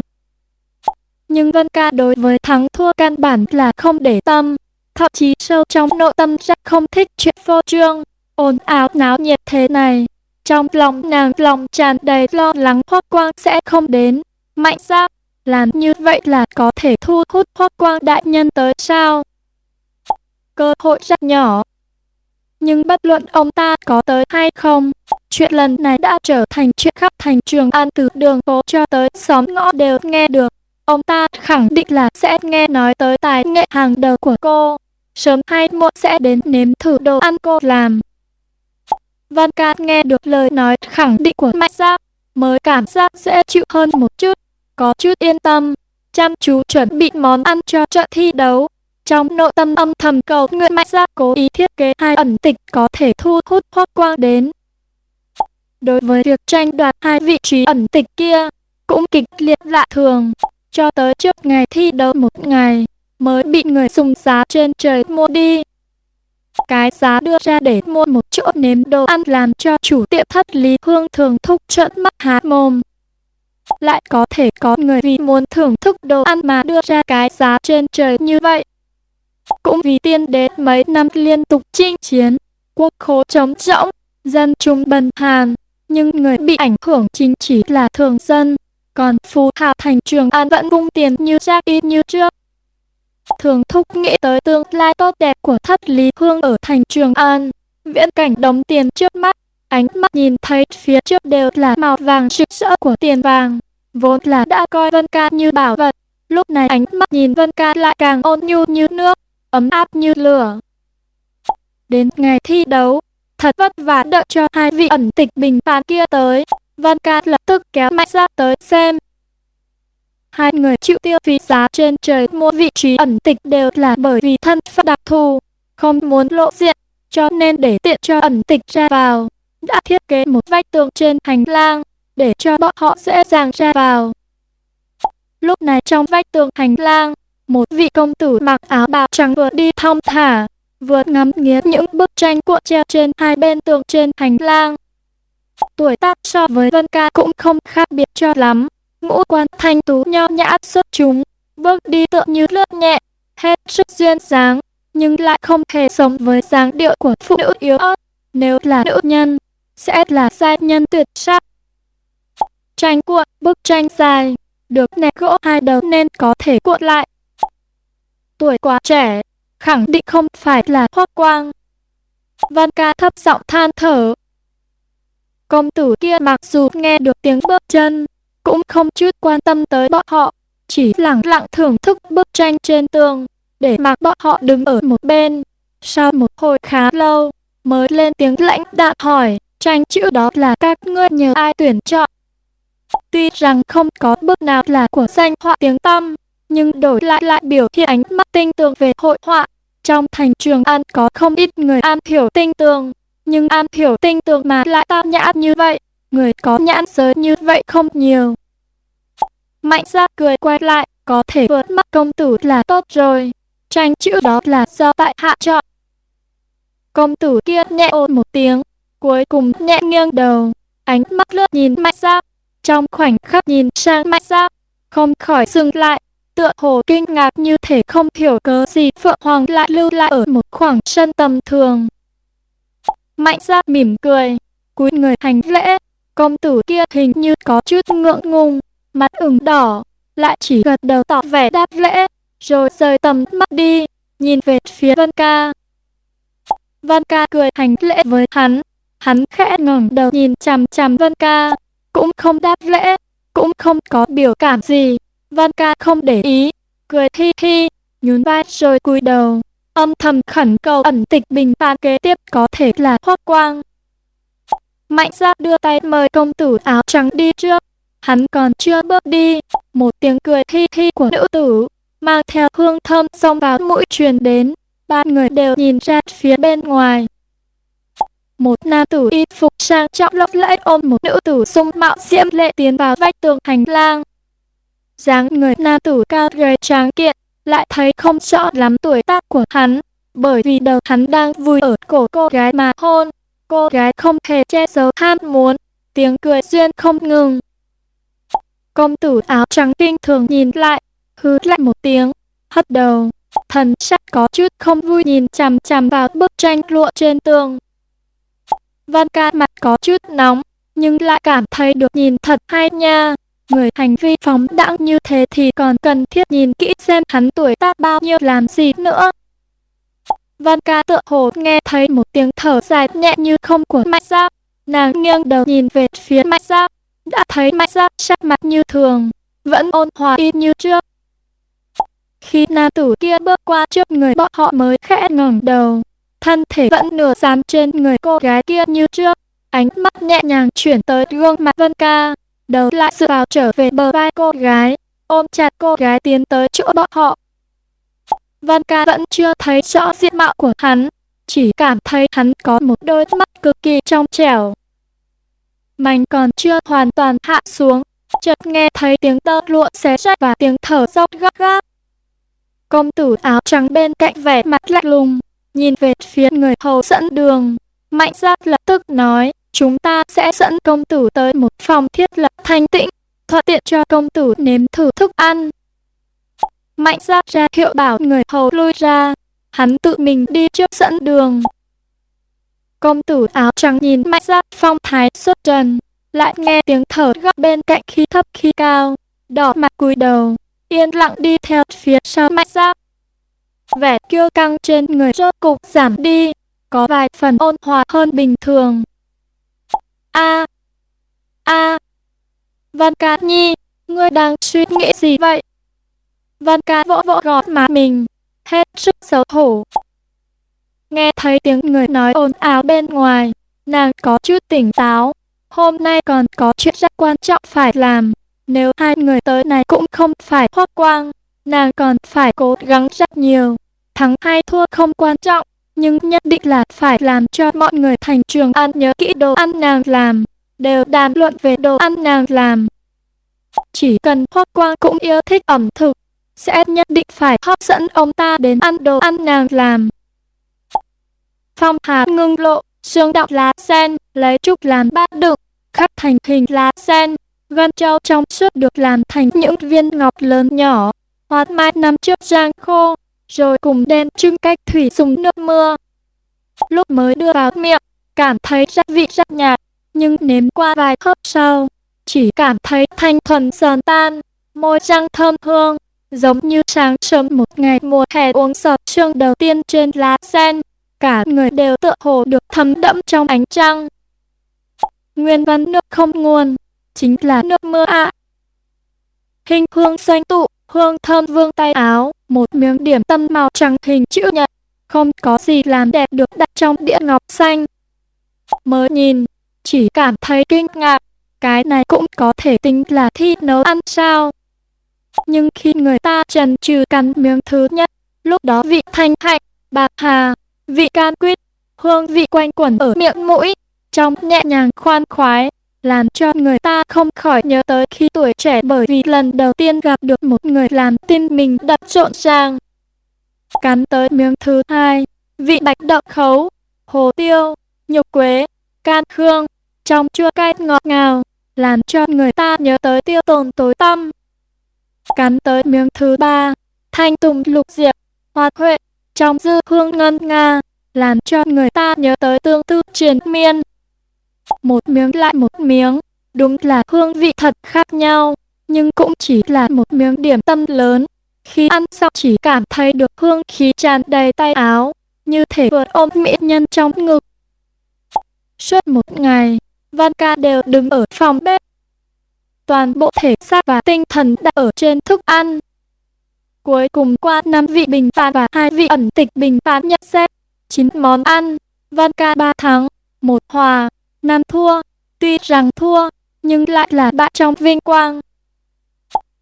Nhưng Vân Ca đối với thắng thua căn bản là không để tâm, thậm chí sâu trong nội tâm rất không thích chuyện vô trương, ồn ào náo nhiệt thế này. Trong lòng nàng lòng tràn đầy lo lắng hoác quang sẽ không đến. Mạnh ra, làm như vậy là có thể thu hút hoác quang đại nhân tới sao? Cơ hội rất nhỏ. Nhưng bất luận ông ta có tới hay không, chuyện lần này đã trở thành chuyện khắp thành trường an từ đường phố cho tới xóm ngõ đều nghe được. Ông ta khẳng định là sẽ nghe nói tới tài nghệ hàng đầu của cô. Sớm hay muộn sẽ đến nếm thử đồ ăn cô làm. Văn Cát nghe được lời nói khẳng định của Mạnh Giáp, mới cảm giác dễ chịu hơn một chút có chút yên tâm, chăm chú chuẩn bị món ăn cho trận thi đấu. Trong nội tâm âm thầm cầu nguyện mạnh ra cố ý thiết kế hai ẩn tịch có thể thu hút hoác quang đến. Đối với việc tranh đoạt hai vị trí ẩn tịch kia, cũng kịch liệt lạ thường. Cho tới trước ngày thi đấu một ngày, mới bị người dùng giá trên trời mua đi. Cái giá đưa ra để mua một chỗ nếm đồ ăn làm cho chủ tiệm thất lý hương thường thúc trợn mắt há mồm lại có thể có người vì muốn thưởng thức đồ ăn mà đưa ra cái giá trên trời như vậy. Cũng vì tiên đế mấy năm liên tục chinh chiến, quốc khố trống rỗng, dân chúng bần hàn, nhưng người bị ảnh hưởng chính chỉ là thường dân, còn phú hào thành trường an vẫn cung tiền như rác y như trước. Thường thúc nghĩ tới tương lai tốt đẹp của thất lý hương ở thành trường an, viễn cảnh đóng tiền trước mắt, ánh mắt nhìn thấy phía trước đều là màu vàng rực rỡ của tiền vàng vốn là đã coi Vân Ca như bảo vật. Lúc này ánh mắt nhìn Vân Ca lại càng ôn nhu như nước, ấm áp như lửa. Đến ngày thi đấu, thật vất vả đợi cho hai vị ẩn tịch bình phán kia tới. Vân Ca lập tức kéo mạnh ra tới xem. Hai người chịu tiêu phí giá trên trời mua vị trí ẩn tịch đều là bởi vì thân phận đặc thù, không muốn lộ diện, cho nên để tiện cho ẩn tịch ra vào, đã thiết kế một vách tường trên hành lang, để cho bọn họ dễ dàng ra vào. Lúc này trong vách tường hành lang, một vị công tử mặc áo bào trắng vừa đi thong thả, vừa ngắm nghía những bức tranh cuộn treo trên hai bên tường trên hành lang. Tuổi tác so với Vân Ca cũng không khác biệt cho lắm, ngũ quan thanh tú nho nhã xuất chúng, bước đi tựa như lướt nhẹ, hết sức duyên dáng, nhưng lại không hề sống với dáng điệu của phụ nữ yếu ớt. Nếu là nữ nhân, sẽ là giai nhân tuyệt sắc. Tranh cuộn, bức tranh dài, được nẹp gỗ hai đầu nên có thể cuộn lại. Tuổi quá trẻ, khẳng định không phải là hoác quang. Văn ca thấp giọng than thở. Công tử kia mặc dù nghe được tiếng bước chân, cũng không chút quan tâm tới bọn họ, chỉ lặng lặng thưởng thức bức tranh trên tường, để mặc bọn họ đứng ở một bên. Sau một hồi khá lâu, mới lên tiếng lãnh đạm hỏi, tranh chữ đó là các ngươi nhờ ai tuyển chọn. Tuy rằng không có bức nào là của danh họa tiếng tăm, nhưng đổi lại lại biểu hiện ánh mắt tinh tường về hội họa. Trong thành trường An có không ít người am hiểu tinh tường, nhưng am hiểu tinh tường mà lại tao nhã như vậy, người có nhãn giới như vậy không nhiều. Mạnh ra cười quay lại, có thể vượt mắt công tử là tốt rồi. Tranh chữ đó là do tại hạ chọn. Công tử kia nhẹ ôn một tiếng, cuối cùng nhẹ nghiêng đầu, ánh mắt lướt nhìn mạnh ra. Trong khoảnh khắc nhìn sang mạnh ra, không khỏi dừng lại, tựa hồ kinh ngạc như thể không hiểu cớ gì Phượng Hoàng lại lưu lại ở một khoảng sân tầm thường. Mạnh ra mỉm cười, cúi người hành lễ, công tử kia hình như có chút ngượng ngùng, mặt ửng đỏ, lại chỉ gật đầu tỏ vẻ đáp lễ, rồi rời tầm mắt đi, nhìn về phía Vân Ca. Vân Ca cười hành lễ với hắn, hắn khẽ ngẩng đầu nhìn chằm chằm Vân Ca, cũng không đáp lễ, cũng không có biểu cảm gì. Vân Ca không để ý, cười thi thi, nhún vai rồi cúi đầu, âm thầm khẩn cầu ẩn tịch bình phán kế tiếp có thể là hoác quang. Mạnh ra đưa tay mời công tử áo trắng đi trước, Hắn còn chưa bước đi, một tiếng cười thi thi của nữ tử, mang theo hương thơm xông vào mũi truyền đến. Ba người đều nhìn ra phía bên ngoài. Một nam tử y phục sang trọng lộng lẫy ôm một nữ tử sung mạo diễm lệ tiến vào vách tường hành lang. dáng người nam tử cao gầy tráng kiện, lại thấy không rõ lắm tuổi tác của hắn, bởi vì đầu hắn đang vui ở cổ cô gái mà hôn. Cô gái không hề che giấu ham muốn, tiếng cười duyên không ngừng. Công tử áo trắng kinh thường nhìn lại, hứ lại một tiếng, hất đầu, thần sắc có chút không vui nhìn chằm chằm vào bức tranh lụa trên tường. Văn ca mặt có chút nóng, nhưng lại cảm thấy được nhìn thật hay nha. Người hành vi phóng đãng như thế thì còn cần thiết nhìn kỹ xem hắn tuổi tác bao nhiêu làm gì nữa. Văn ca tựa hồ nghe thấy một tiếng thở dài nhẹ như không của mạnh giáp. Nàng nghiêng đầu nhìn về phía mạnh giáp, đã thấy mạnh Giao sắc mặt như thường, vẫn ôn hòa y như trước. Khi nam tử kia bước qua trước người bọn họ mới khẽ ngẩng đầu, thân thể vẫn nửa dán trên người cô gái kia như trước, ánh mắt nhẹ nhàng chuyển tới gương mặt Vân Ca, đầu lại dựa vào trở về bờ vai cô gái, ôm chặt cô gái tiến tới chỗ bọn họ. Văn Ca vẫn chưa thấy rõ diện mạo của hắn, chỉ cảm thấy hắn có một đôi mắt cực kỳ trong trẻo, Mảnh còn chưa hoàn toàn hạ xuống, chợt nghe thấy tiếng tơ lụa xé rách và tiếng thở dốc gấp gáp. Công tử áo trắng bên cạnh vẻ mặt lạnh lùng, nhìn về phía người hầu dẫn đường. Mạnh giác lập tức nói, chúng ta sẽ dẫn công tử tới một phòng thiết lập thanh tĩnh, thuận tiện cho công tử nếm thử thức ăn. Mạnh ra ra hiệu bảo người hầu lui ra, hắn tự mình đi trước dẫn đường. Công tử áo trắng nhìn mạnh ra phong thái xuất trần, lại nghe tiếng thở gấp bên cạnh khi thấp khi cao, đỏ mặt cúi đầu, yên lặng đi theo phía sau mạnh ra. Vẻ kiêu căng trên người rốt cục giảm đi, có vài phần ôn hòa hơn bình thường. A, a, Văn Cát Nhi, ngươi đang suy nghĩ gì vậy? Văn Ca vỗ vỗ gọt má mình, hết sức xấu hổ, Nghe thấy tiếng người nói ồn ào bên ngoài, nàng có chút tỉnh táo. Hôm nay còn có chuyện rất quan trọng phải làm. Nếu hai người tới này cũng không phải hoác quang, nàng còn phải cố gắng rất nhiều. Thắng hay thua không quan trọng, nhưng nhất định là phải làm cho mọi người thành trường ăn nhớ kỹ đồ ăn nàng làm, đều đàm luận về đồ ăn nàng làm. Chỉ cần Hoác Quang cũng yêu thích ẩm thực, sẽ nhất định phải hấp dẫn ông ta đến ăn đồ ăn nàng làm. Phong Hà ngưng lộ, xương đọng lá sen, lấy trúc làm bát đựng, khắc thành hình lá sen. Gân châu trong suốt được làm thành những viên ngọc lớn nhỏ, hoạt mai nằm trước giang khô, rồi cùng đem trưng cách thủy dùng nước mưa. Lúc mới đưa vào miệng, cảm thấy rất vị rất nhạt, nhưng nếm qua vài hớp sau, chỉ cảm thấy thanh thuần sờn tan, môi răng thơm hương, giống như sáng sớm một ngày mùa hè uống giọt sương đầu tiên trên lá sen cả người đều tựa hồ được thấm đẫm trong ánh trăng. Nguyên văn nước không nguồn, chính là nước mưa ạ. hình hương xanh tụ, hương thơm vương tay áo, một miếng điểm tâm màu trắng hình chữ nhật, không có gì làm đẹp được đặt trong đĩa ngọc xanh. Mới nhìn, chỉ cảm thấy kinh ngạc, cái này cũng có thể tính là thi nấu ăn sao. Nhưng khi người ta trần trừ cắn miếng thứ nhất, lúc đó vị thanh hạnh, bạc hà, vị can quyết, hương vị quanh quẩn ở miệng mũi, trong nhẹ nhàng khoan khoái, làm cho người ta không khỏi nhớ tới khi tuổi trẻ bởi vì lần đầu tiên gặp được một người làm tim mình đập trộn ràng. Cắn tới miếng thứ hai, vị bạch đậu khấu, hồ tiêu, nhục quế, can khương, trong chua cay ngọt ngào, làm cho người ta nhớ tới tiêu tồn tối tâm. Cắn tới miếng thứ ba, thanh tùng lục diệp, hoa huệ, trong dư hương ngân nga, làm cho người ta nhớ tới tương tư triền miên. Một miếng lại một miếng, đúng là hương vị thật khác nhau, nhưng cũng chỉ là một miếng điểm tâm lớn. Khi ăn xong chỉ cảm thấy được hương khí tràn đầy tay áo, như thể vượt ôm mỹ nhân trong ngực. Suốt một ngày, Văn ca đều đứng ở phòng bếp. Toàn bộ thể xác và tinh thần đã ở trên thức ăn. Cuối cùng qua năm vị bình phán và hai vị ẩn tịch bình phán nhận xét. 9 món ăn, Văn ca 3 thắng, một hòa, năm thua. Tuy rằng thua, nhưng lại là bại trong vinh quang.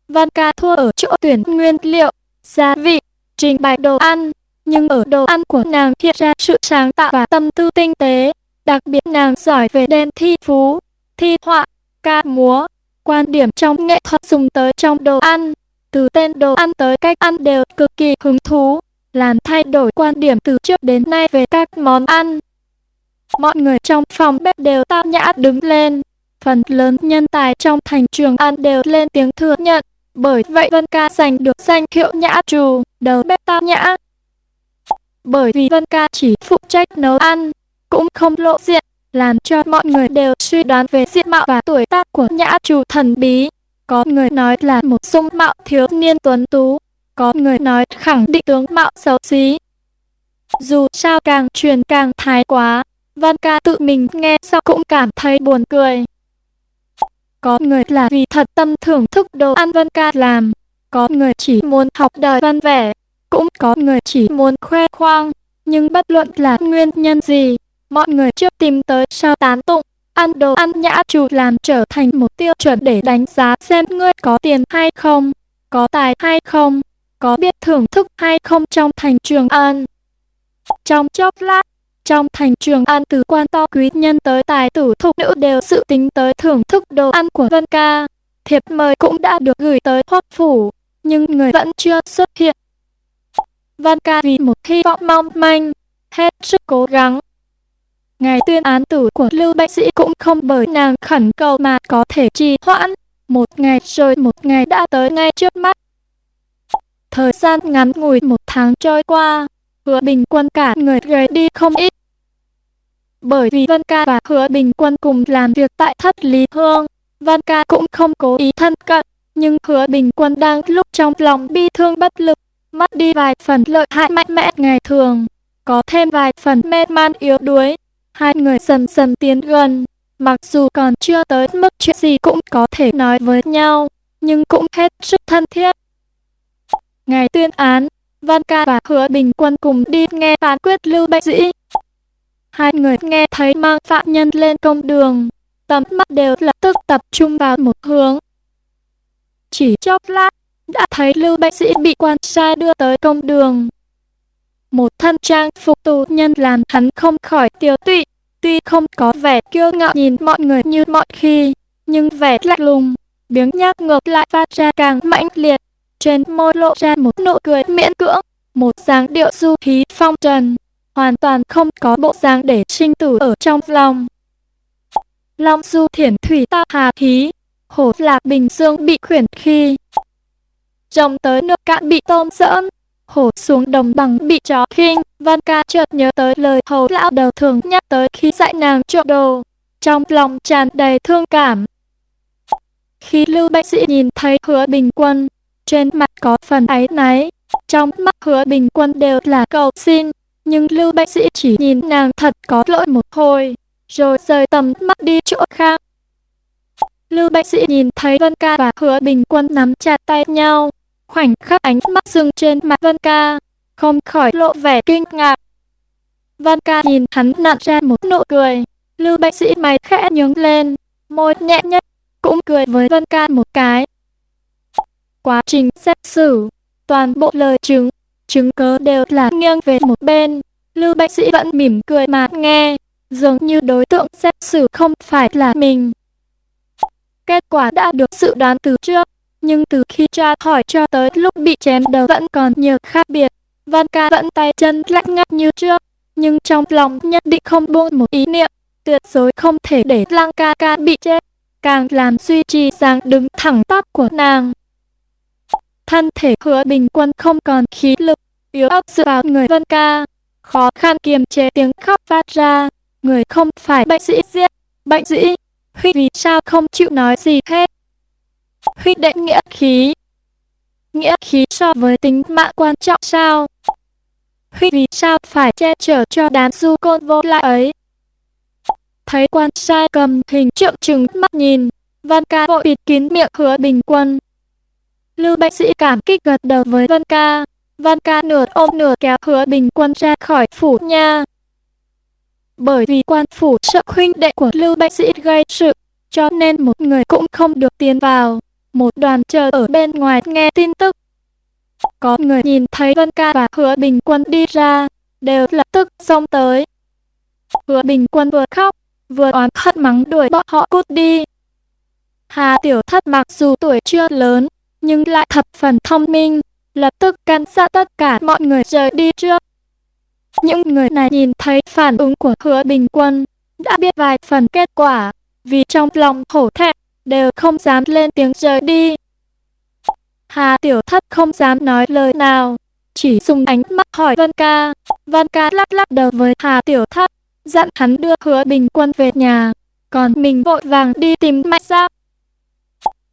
Văn ca thua ở chỗ tuyển nguyên liệu, gia vị, trình bày đồ ăn, nhưng ở đồ ăn của nàng hiện ra sự sáng tạo và tâm tư tinh tế. Đặc biệt nàng giỏi về đen thi phú, thi họa, ca múa, quan điểm trong nghệ thuật dùng tới trong đồ ăn. Từ tên đồ ăn tới cách ăn đều cực kỳ hứng thú, làm thay đổi quan điểm từ trước đến nay về các món ăn. Mọi người trong phòng bếp đều tao nhã đứng lên. Phần lớn nhân tài trong thành trường ăn đều lên tiếng thừa nhận. Bởi vậy Vân Ca giành được danh hiệu nhã trù, đầu bếp tao nhã. Bởi vì Vân Ca chỉ phụ trách nấu ăn, cũng không lộ diện, làm cho mọi người đều suy đoán về diện mạo và tuổi tác của nhã chủ thần bí. Có người nói là một dung mạo thiếu niên tuấn tú, có người nói khẳng định tướng mạo xấu xí. Dù sao càng truyền càng thái quá, Văn ca tự mình nghe xong cũng cảm thấy buồn cười. Có người là vì thật tâm thưởng thức đồ ăn Văn ca làm, có người chỉ muốn học đời văn vẻ, cũng có người chỉ muốn khoe khoang, nhưng bất luận là nguyên nhân gì, Mọi người trước tìm tới sao tán tụng, ăn đồ ăn nhã chủ làm trở thành một tiêu chuẩn để đánh giá xem ngươi có tiền hay không, có tài hay không, có biết thưởng thức hay không trong thành trường an. Trong chốc lát, trong thành trường an từ quan to quý nhân tới tài tử thục nữ đều sự tính tới thưởng thức đồ ăn của Vân Ca. Thiệp mời cũng đã được gửi tới hoắc phủ, nhưng người vẫn chưa xuất hiện. Văn ca vì một hy vọng mong manh, hết sức cố gắng, Ngày tuyên án tử của Lưu Bạch Sĩ cũng không bởi nàng khẩn cầu mà có thể trì hoãn. Một ngày rồi một ngày đã tới ngay trước mắt. Thời gian ngắn ngủi một tháng trôi qua, hứa bình quân cả người gầy đi không ít. Bởi vì Vân Ca và hứa bình quân cùng làm việc tại thất Lý Hương, Vân Ca cũng không cố ý thân cận, nhưng hứa bình quân đang lúc trong lòng bi thương bất lực, mất đi vài phần lợi hại mạnh mẽ ngày thường, có thêm vài phần mê man yếu đuối. Hai người dần dần tiến gần, mặc dù còn chưa tới mức chuyện gì cũng có thể nói với nhau, nhưng cũng hết sức thân thiết. Ngày tuyên án, Văn Ca và Hứa Bình Quân cùng đi nghe phán quyết Lưu Bệnh Dĩ. Hai người nghe thấy mang phạm nhân lên công đường, tầm mắt đều lập tức tập trung vào một hướng. Chỉ chốc lát, đã thấy Lưu Bệnh Sĩ bị quan sai đưa tới công đường. Một thân trang phục tù nhân làm hắn không khỏi tiêu tụy, tuy không có vẻ kiêu ngạo nhìn mọi người như mọi khi, nhưng vẻ lạnh lùng, biếng nhác ngược lại phát ra càng mãnh liệt. Trên môi lộ ra một nụ cười miễn cưỡng, một dáng điệu du khí phong trần, hoàn toàn không có bộ dáng để sinh tử ở trong lòng. Long du thiển thủy ta hà khí, hổ lạc bình dương bị khuyển khi. Rồng tới nước cạn bị tôm dỡn, hổ xuống đồng bằng bị chó khinh. Văn ca chợt nhớ tới lời hầu lão đầu thường nhắc tới khi dạy nàng trộm đồ. Trong lòng tràn đầy thương cảm. Khi Lưu Bạch Sĩ nhìn thấy hứa bình quân, trên mặt có phần áy náy. Trong mắt hứa bình quân đều là cầu xin, nhưng Lưu Bạch Sĩ chỉ nhìn nàng thật có lỗi một hồi, rồi rời tầm mắt đi chỗ khác. Lưu Bạch Sĩ nhìn thấy Vân Ca và Hứa Bình Quân nắm chặt tay nhau, khoảnh khắc ánh mắt dừng trên mặt Vân Ca, không khỏi lộ vẻ kinh ngạc. Vân Ca nhìn hắn nặn ra một nụ cười, Lưu Bạch Sĩ mày khẽ nhướng lên, môi nhẹ nhất, cũng cười với Vân Ca một cái. Quá trình xét xử, toàn bộ lời chứng, chứng cớ đều là nghiêng về một bên. Lưu Bạch Sĩ vẫn mỉm cười mà nghe, dường như đối tượng xét xử không phải là mình. Kết quả đã được dự đoán từ trước, nhưng từ khi cha hỏi cho tới lúc bị chém đầu vẫn còn nhiều khác biệt. Văn ca vẫn tay chân lạnh ngắt như trước, nhưng trong lòng nhất định không buông một ý niệm, tuyệt đối không thể để lăng ca ca bị chết, càng làm duy trì dáng đứng thẳng tắp của nàng. Thân thể hứa bình quân không còn khí lực, yếu ớt dựa vào người Văn Ca, khó khăn kiềm chế tiếng khóc phát ra, người không phải bệnh sĩ giết, bệnh sĩ, Huy vì sao không chịu nói gì hết. Huy đệ nghĩa khí. Nghĩa khí so với tính mạng quan trọng sao? Huy vì sao phải che chở cho đám du côn vô lại ấy? Thấy quan sai cầm hình trượng trừng mắt nhìn, Văn ca vội bịt kín miệng hứa bình quân. Lưu bác sĩ cảm kích gật đầu với Văn ca. Văn ca nửa ôm nửa kéo hứa bình quân ra khỏi phủ nha. Bởi vì quan phủ sợ huynh đệ của Lưu bác sĩ gây sự, cho nên một người cũng không được tiến vào. Một đoàn chờ ở bên ngoài nghe tin tức. Có người nhìn thấy Vân Ca và Hứa Bình Quân đi ra, đều lập tức xông tới. Hứa Bình Quân vừa khóc, vừa oán hận mắng đuổi bọn họ cút đi. Hà Tiểu Thất mặc dù tuổi chưa lớn, nhưng lại thập phần thông minh, lập tức căn dặn tất cả mọi người rời đi trước. Những người này nhìn thấy phản ứng của hứa bình quân, đã biết vài phần kết quả, vì trong lòng hổ thẹn, đều không dám lên tiếng rời đi. Hà Tiểu Thất không dám nói lời nào, chỉ dùng ánh mắt hỏi Vân Ca. Vân Ca lắc lắc đầu với Hà Tiểu Thất, dặn hắn đưa hứa bình quân về nhà, còn mình vội vàng đi tìm Mạnh Giáp.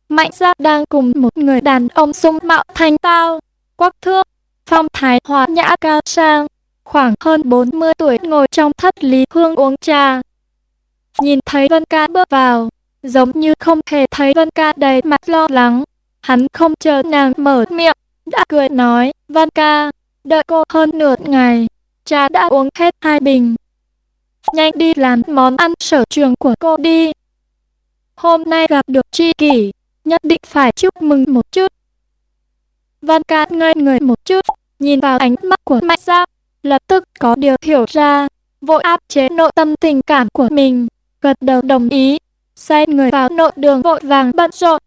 Mạnh Giáp đang cùng một người đàn ông sung mạo thanh tao, quắc thước, phong thái hòa nhã cao sang, khoảng hơn 40 tuổi ngồi trong thất lý hương uống trà. Nhìn thấy Vân Ca bước vào, giống như không hề thấy Vân Ca đầy mặt lo lắng. Hắn không chờ nàng mở miệng, đã cười nói, Vân Ca, đợi cô hơn nửa ngày, cha đã uống hết hai bình. Nhanh đi làm món ăn sở trường của cô đi. Hôm nay gặp được tri kỷ, nhất định phải chúc mừng một chút. Văn ca ngây người một chút, nhìn vào ánh mắt của Mạnh Giáp, lập tức có điều hiểu ra, vội áp chế nội tâm tình cảm của mình, gật đầu đồng ý, xoay người vào nội đường vội vàng bận rộn.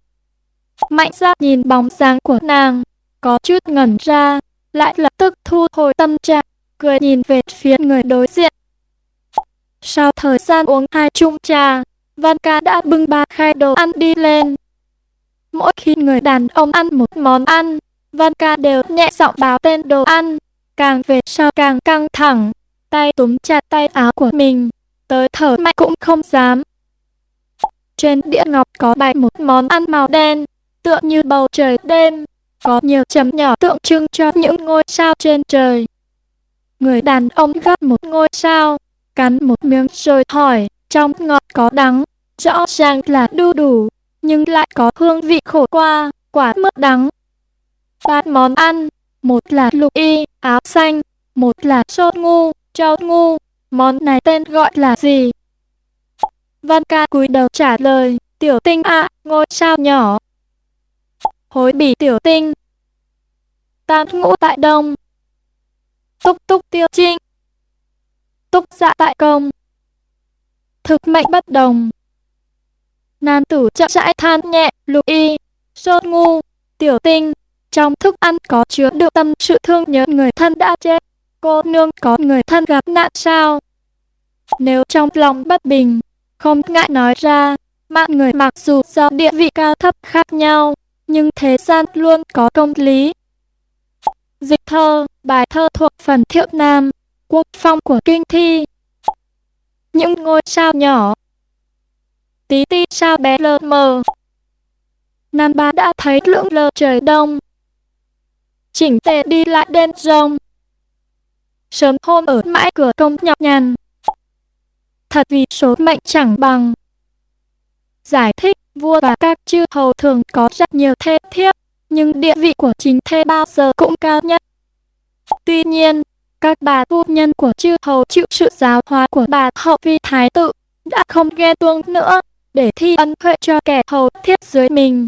Mạnh ra nhìn bóng dáng của nàng, có chút ngẩn ra, lại lập tức thu hồi tâm trạng, cười nhìn về phía người đối diện. Sau thời gian uống hai chung trà, Văn ca đã bưng ba khay đồ ăn đi lên. Mỗi khi người đàn ông ăn một món ăn, Văn ca đều nhẹ giọng báo tên đồ ăn, càng về sau càng căng thẳng, tay túm chặt tay áo của mình, tới thở mạnh cũng không dám. Trên đĩa ngọc có bày một món ăn màu đen, tựa như bầu trời đêm, có nhiều chấm nhỏ tượng trưng cho những ngôi sao trên trời. Người đàn ông gắp một ngôi sao, cắn một miếng rồi hỏi, trong ngọt có đắng, rõ ràng là đu đủ, nhưng lại có hương vị khổ qua, quả mướp đắng. Ba món ăn, một là lục y, áo xanh, một là sốt ngu, trâu ngu, món này tên gọi là gì? Văn ca cúi đầu trả lời, tiểu tinh ạ, ngôi sao nhỏ. Hối bỉ tiểu tinh. Tam ngũ tại đông. Túc túc tiêu trinh. Túc dạ tại công. Thực mệnh bất đồng. Nam tử chậm rãi than nhẹ, lục y, sốt ngu, tiểu tinh. Trong thức ăn có chứa được tâm sự thương nhớ người thân đã chết. Cô nương có người thân gặp nạn sao? Nếu trong lòng bất bình, không ngại nói ra, mạng người mặc dù do địa vị cao thấp khác nhau, nhưng thế gian luôn có công lý. Dịch thơ, bài thơ thuộc phần thiệu nam, quốc phong của kinh thi. Những ngôi sao nhỏ, tí ti sao bé lờ mờ. Nam ba đã thấy lưỡng lờ trời đông, chỉnh tề đi lại đêm rông. Sớm hôm ở mãi cửa công nhọc nhằn, thật vì số mệnh chẳng bằng. Giải thích, vua và các chư hầu thường có rất nhiều thê thiếp, nhưng địa vị của chính thê bao giờ cũng cao nhất. Tuy nhiên, các bà phu nhân của chư hầu chịu sự giáo hóa của bà hậu vi thái tử, đã không ghen tuông nữa, để thi ân huệ cho kẻ hầu thiếp dưới mình.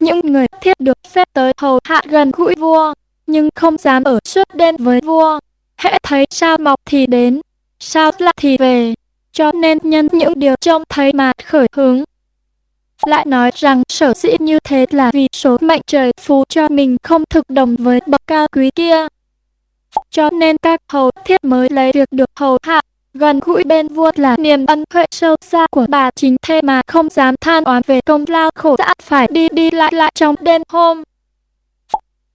Những người thiếp được phép tới hầu hạ gần gũi vua, nhưng không dám ở suốt đêm với vua. Hễ thấy sao mọc thì đến, sao lại thì về, cho nên nhân những điều trông thấy mà khởi hứng. Lại nói rằng sở dĩ như thế là vì số mệnh trời phú cho mình không thực đồng với bậc cao quý kia. Cho nên các hầu thiết mới lấy việc được hầu hạ gần gũi bên vua là niềm ân huệ sâu xa của bà chính thế mà không dám than oán về công lao khổ đã phải đi đi lại lại trong đêm hôm.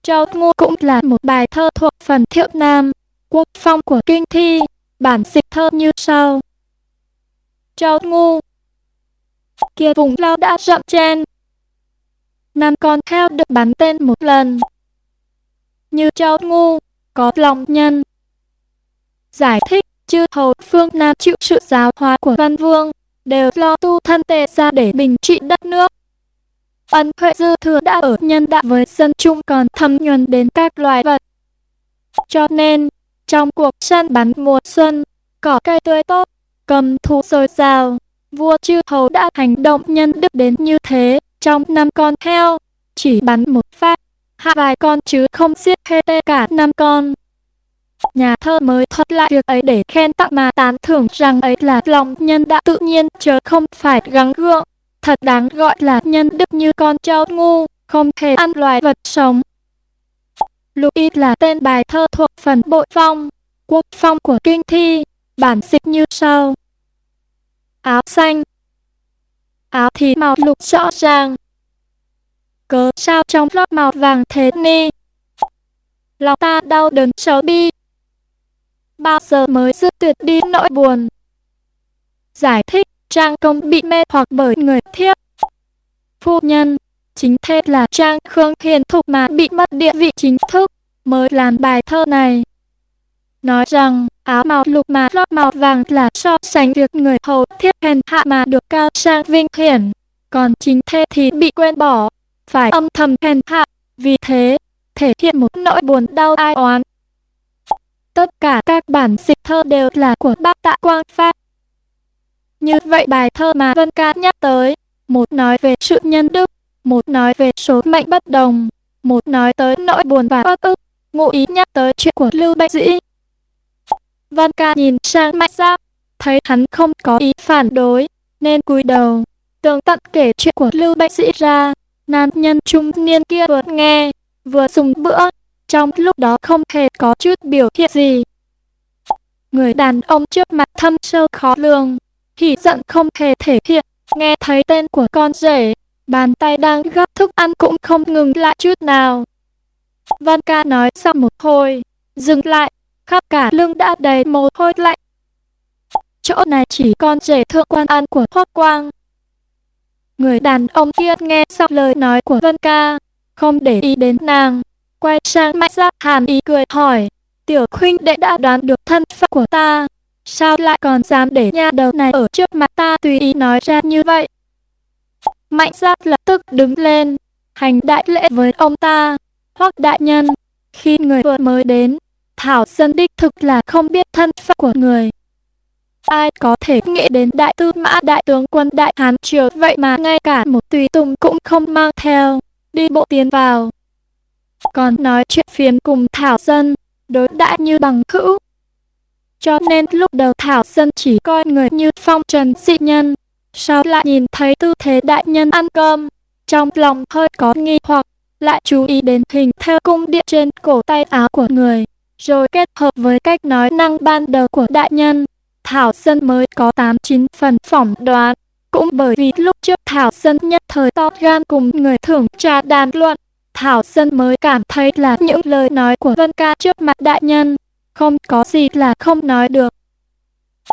Châu Ngu cũng là một bài thơ thuộc phần thiệu nam, quốc phong của kinh thi, bản dịch thơ như sau. Châu Ngu Kia vùng lao đã rậm chen, năm con theo được bắn tên một lần. Như châu Ngu, có lòng nhân. Giải thích chư hầu phương Nam chịu sự giáo hóa của văn vương, đều lo tu thân tề ra để bình trị đất nước. Ân huệ dư thừa đã ở nhân đạo với dân chung còn thâm nhuần đến các loài vật. Cho nên, trong cuộc săn bắn mùa xuân, cỏ cây tươi tốt, cầm thú dồi dào, vua chư hầu đã hành động nhân đức đến như thế, trong năm con heo, chỉ bắn một phát, hạ vài con chứ không giết hết cả năm con. Nhà thơ mới thuật lại việc ấy để khen tặng mà tán thưởng rằng ấy là lòng nhân đã tự nhiên chứ không phải gắng gượng. Thật đáng gọi là nhân đức như con trâu ngu, không thể ăn loài vật sống. Louis là tên bài thơ thuộc phần bội phong, quốc phong của kinh thi, bản dịch như sau. Áo xanh Áo thì màu lục rõ ràng, cớ sao trong lót màu vàng thế ni. Lòng ta đau đớn xấu bi, bao giờ mới dứt tuyệt đi nỗi buồn. Giải thích, Trang Công bị mê hoặc bởi người thiếp. Phu nhân, chính thế là Trang Khương Hiền Thục mà bị mất địa vị chính thức, mới làm bài thơ này. Nói rằng, áo màu lục mà lót màu vàng là so sánh việc người hầu thiếp hèn hạ mà được cao sang vinh hiển, còn chính thế thì bị quên bỏ, phải âm thầm hèn hạ, vì thế, thể hiện một nỗi buồn đau ai oán. Tất cả các bản dịch thơ đều là của bác Tạ Quang Phát. Như vậy bài thơ mà Vân Ca nhắc tới, một nói về sự nhân đức, một nói về số mệnh bất đồng, một nói tới nỗi buồn và bất ức, ngụ ý nhắc tới chuyện của Lưu Bạch Dĩ. Văn Ca nhìn sang Mạnh Giáp, thấy hắn không có ý phản đối, nên cúi đầu, tường tận kể chuyện của Lưu Bạch Dĩ ra. Nam nhân trung niên kia vừa nghe, vừa dùng bữa, trong lúc đó không hề có chút biểu hiện gì. Người đàn ông trước mặt thâm sâu khó lường, hỉ giận không hề thể hiện, nghe thấy tên của con rể, bàn tay đang gấp thức ăn cũng không ngừng lại chút nào. Văn ca nói sau một hồi, dừng lại, khắp cả lưng đã đầy mồ hôi lạnh. Chỗ này chỉ còn rể thượng quan ăn của Hoắc Quang. Người đàn ông kia nghe xong lời nói của Vân Ca, không để ý đến nàng, quay sang mạnh ra hàn ý cười hỏi, tiểu khuynh đệ đã đoán được thân phận của ta, sao lại còn dám để nha đầu này ở trước mặt ta tùy ý nói ra như vậy. Mạnh giác lập tức đứng lên, hành đại lễ với ông ta, hoặc đại nhân, khi người vừa mới đến, Thảo Dân đích thực là không biết thân phận của người. Ai có thể nghĩ đến đại tư mã đại tướng quân đại hán triều? Vậy mà ngay cả một tùy tùng cũng không mang theo, đi bộ tiến vào, còn nói chuyện phiếm cùng Thảo Dân, đối đãi như bằng hữu. Cho nên lúc đầu Thảo Dân chỉ coi người như phong trần dị nhân, sao lại nhìn thấy tư thế đại nhân ăn cơm, trong lòng hơi có nghi hoặc, lại chú ý đến hình theo cung điện trên cổ tay áo của người, rồi kết hợp với cách nói năng ban đầu của đại nhân, Thảo Dân mới có 8-9 phần phỏng đoán. Cũng bởi vì lúc trước Thảo Dân nhất thời to gan cùng người thưởng trà đàn luận, Thảo Dân mới cảm thấy là những lời nói của Vân Ca trước mặt đại nhân, không có gì là không nói được.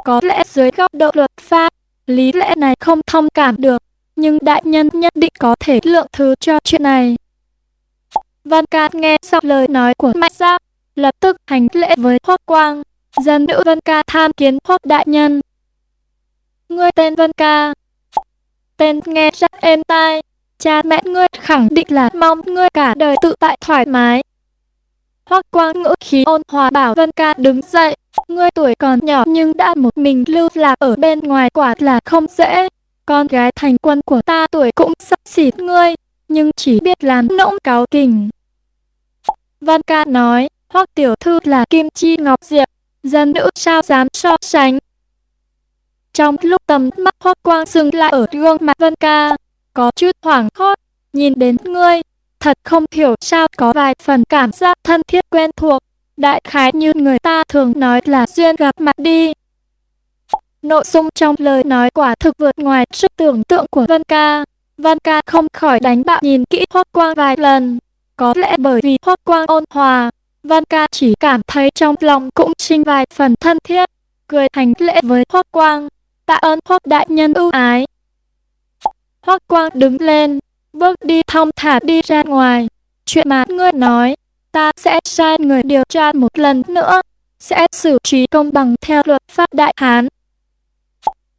Có lẽ dưới góc độ luật pháp, lý lẽ này không thông cảm được, nhưng đại nhân nhất định có thể lượng thứ cho chuyện này. Văn Ca nghe xong lời nói của Mạnh Giáp, lập tức hành lễ với Hoắc Quang, dân nữ Văn Ca tham kiến Hoắc đại nhân. Ngươi tên Văn Ca. tên nghe rất êm tai. Cha mẹ ngươi khẳng định là mong ngươi cả đời tự tại thoải mái. Hoắc quang ngữ khí ôn hòa bảo Vân Ca đứng dậy. Ngươi tuổi còn nhỏ nhưng đã một mình lưu lạc ở bên ngoài quả là không dễ. Con gái thành quân của ta tuổi cũng sắp xỉ ngươi, nhưng chỉ biết làm nỗng cáo kình. Vân ca nói, Hoắc tiểu thư là kim chi ngọc diệp, dân nữ sao dám so sánh. Trong lúc tầm mắt Hoắc quang dừng lại ở gương mặt Vân ca, có chút hoảng hốt, nhìn đến ngươi, thật không hiểu sao có vài phần cảm giác thân thiết quen thuộc, đại khái như người ta thường nói là duyên gặp mặt đi. Nội dung trong lời nói quả thực vượt ngoài sức tưởng tượng của Vân Ca. Vân Ca không khỏi đánh bạo nhìn kỹ Hoắc Quang vài lần. Có lẽ bởi vì Hoắc Quang ôn hòa, Vân Ca chỉ cảm thấy trong lòng cũng sinh vài phần thân thiết, cười hành lễ với Hoắc Quang, tạ ơn Hoắc đại nhân ưu ái. Hoắc Quang đứng lên, bước đi thong thả đi ra ngoài. Chuyện mà ngươi nói, ta sẽ sai người điều tra một lần nữa, sẽ xử trí công bằng theo luật pháp đại hán.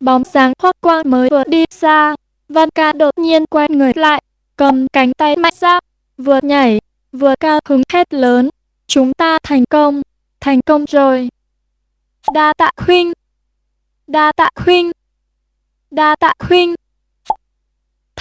Bóng sáng hoắc quang mới vừa đi xa, Văn ca đột nhiên quay người lại, cầm cánh tay mạnh ra, vừa nhảy, vừa cao hứng hét lớn. Chúng ta thành công, thành công rồi. Đa tạ huynh, đa tạ huynh, đa tạ huynh.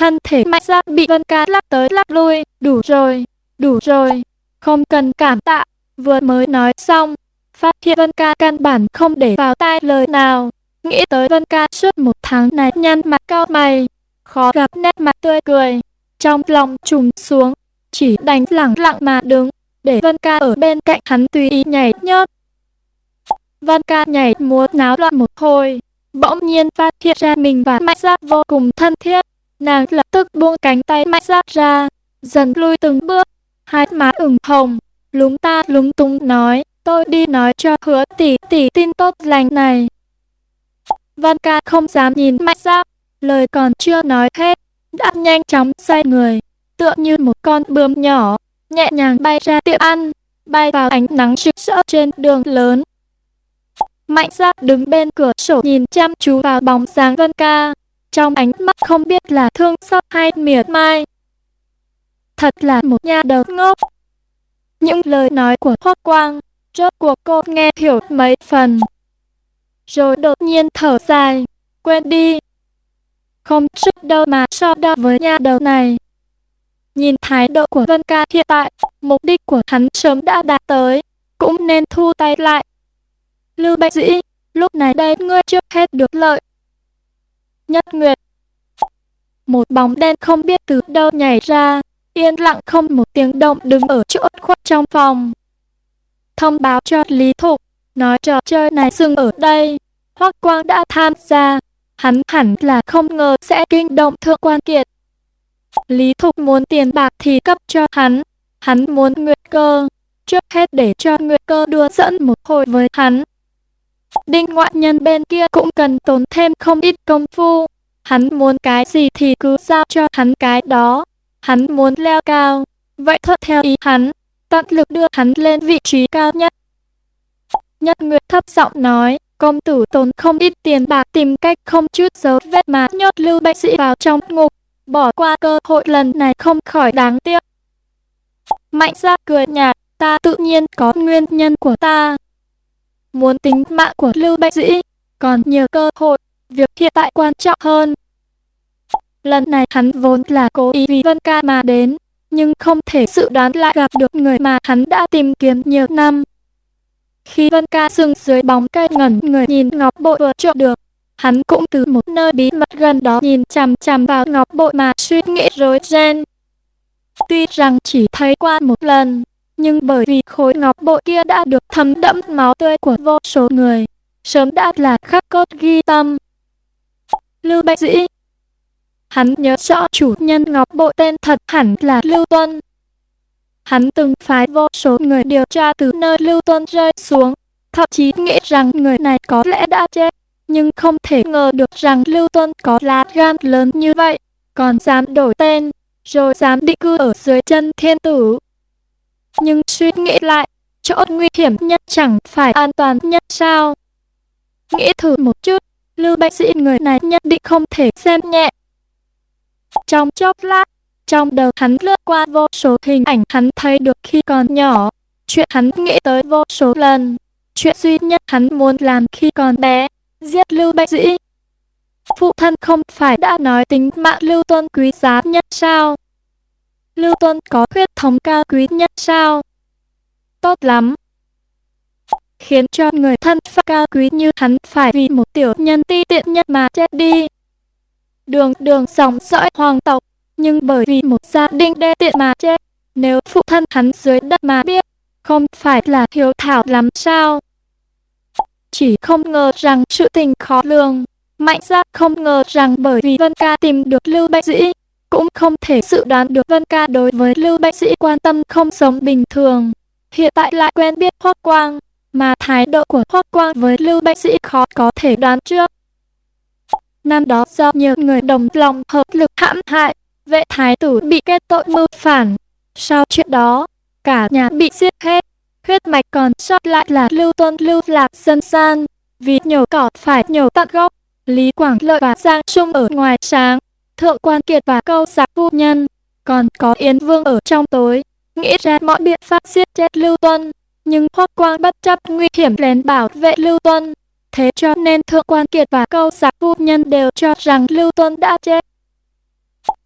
Thân thể mạnh ra bị Vân ca lắc tới lắc lui, đủ rồi, đủ rồi, không cần cảm tạ, vừa mới nói xong. Phát hiện Vân ca căn bản không để vào tai lời nào, Nghĩ tới Vân Ca suốt một tháng này nhăn mặt cao mày, khó gặp nét mặt tươi cười. Trong lòng trùng xuống, chỉ đánh lẳng lặng mà đứng, để Vân Ca ở bên cạnh hắn tùy ý nhảy nhót. Vân Ca nhảy múa náo loạn một hồi, bỗng nhiên phát hiện ra mình và Mạnh Giác vô cùng thân thiết. Nàng lập tức buông cánh tay Mạnh giáp ra, dần lui từng bước, hai má ửng hồng, lúng ta lúng túng nói, tôi đi nói cho hứa tỷ tỷ tin tốt lành này. Văn ca không dám nhìn mạnh ra, lời còn chưa nói hết, đã nhanh chóng xoay người, tựa như một con bướm nhỏ, nhẹ nhàng bay ra tiệm ăn, bay vào ánh nắng rực rỡ trên đường lớn. Mạnh ra đứng bên cửa sổ nhìn chăm chú vào bóng dáng Vân Ca, trong ánh mắt không biết là thương xót hay miệt mai. Thật là một nhà đầu ngốc. Những lời nói của Hoắc Quang, rốt cuộc cô nghe hiểu mấy phần rồi đột nhiên thở dài, quên đi. Không sức đâu mà so đo với nhà đầu này. Nhìn thái độ của Vân Ca hiện tại, mục đích của hắn sớm đã đạt tới, cũng nên thu tay lại. Lưu Bạch Dĩ, lúc này đây ngươi chưa hết được lợi. Nhất Nguyệt Một bóng đen không biết từ đâu nhảy ra, yên lặng không một tiếng động đứng ở chỗ khuất trong phòng. Thông báo cho Lý Thục, nói trò chơi này dừng ở đây. Hoắc Quang đã tham gia, hắn hẳn là không ngờ sẽ kinh động thượng quan kiệt. Lý Thục muốn tiền bạc thì cấp cho hắn, hắn muốn Nguyệt Cơ, trước hết để cho Nguyệt Cơ đua dẫn một hồi với hắn. Đinh ngoại nhân bên kia cũng cần tốn thêm không ít công phu, hắn muốn cái gì thì cứ giao cho hắn cái đó, hắn muốn leo cao, vậy thuận theo ý hắn, tận lực đưa hắn lên vị trí cao nhất. Nhất Nguyệt thấp giọng nói, công tử tốn không ít tiền bạc tìm cách không chút dấu vết mà nhốt lưu bệnh sĩ vào trong ngục, bỏ qua cơ hội lần này không khỏi đáng tiếc. Mạnh ra cười nhạt, ta tự nhiên có nguyên nhân của ta. Muốn tính mạng của Lưu Bạch Dĩ, còn nhiều cơ hội, việc hiện tại quan trọng hơn. Lần này hắn vốn là cố ý vì Vân Ca mà đến, nhưng không thể dự đoán lại gặp được người mà hắn đã tìm kiếm nhiều năm. Khi Vân Ca dừng dưới bóng cây ngẩn người nhìn ngọc bội vừa trộm được, hắn cũng từ một nơi bí mật gần đó nhìn chằm chằm vào ngọc bội mà suy nghĩ rối ren. Tuy rằng chỉ thấy qua một lần, nhưng bởi vì khối ngọc bội kia đã được thấm đẫm máu tươi của vô số người, sớm đã là khắc cốt ghi tâm. Lưu Bạch Dĩ Hắn nhớ rõ chủ nhân ngọc bội tên thật hẳn là Lưu Tuân. Hắn từng phái vô số người điều tra từ nơi Lưu Tuân rơi xuống, thậm chí nghĩ rằng người này có lẽ đã chết, nhưng không thể ngờ được rằng Lưu Tuân có lá gan lớn như vậy, còn dám đổi tên, rồi dám định cư ở dưới chân thiên tử. Nhưng suy nghĩ lại, chỗ nguy hiểm nhất chẳng phải an toàn nhất sao? Nghĩ thử một chút, Lưu Bạch Sĩ người này nhất định không thể xem nhẹ. Trong chốc lát, trong đầu hắn lướt qua vô số hình ảnh hắn thấy được khi còn nhỏ, chuyện hắn nghĩ tới vô số lần, chuyện duy nhất hắn muốn làm khi còn bé, giết Lưu Bạch sĩ. Phụ thân không phải đã nói tính mạng Lưu tôn quý giá nhất sao? Lưu Tuân có huyết thống cao quý nhất sao? Tốt lắm. Khiến cho người thân phận cao quý như hắn phải vì một tiểu nhân ti tiện nhất mà chết đi. Đường đường dòng dõi hoàng tộc, nhưng bởi vì một gia đình đê tiện mà chết. Nếu phụ thân hắn dưới đất mà biết, không phải là hiếu thảo lắm sao? Chỉ không ngờ rằng sự tình khó lường. Mạnh ra không ngờ rằng bởi vì Vân Ca tìm được Lưu Bạch Dĩ, cũng không thể dự đoán được Vân Ca đối với Lưu Bạch sĩ quan tâm không giống bình thường. Hiện tại lại quen biết Hoắc Quang, mà thái độ của Hoắc Quang với Lưu Bạch sĩ khó có thể đoán trước. Năm đó do nhiều người đồng lòng hợp lực hãm hại, vệ thái tử bị kết tội mưu phản. Sau chuyện đó, cả nhà bị giết hết. Huyết mạch còn sót lại là lưu tôn lưu lạc dân gian. Vì nhổ cỏ phải nhổ tận gốc. Lý Quảng Lợi và Giang Trung ở ngoài sáng. Thượng quan Kiệt và câu giặc phu nhân. Còn có Yến Vương ở trong tối. Nghĩ ra mọi biện pháp giết chết Lưu Tuân. Nhưng Hoắc Quang bất chấp nguy hiểm lén bảo vệ Lưu Tuân. Thế cho nên Thượng quan Kiệt và câu giặc phu nhân đều cho rằng Lưu Tuân đã chết.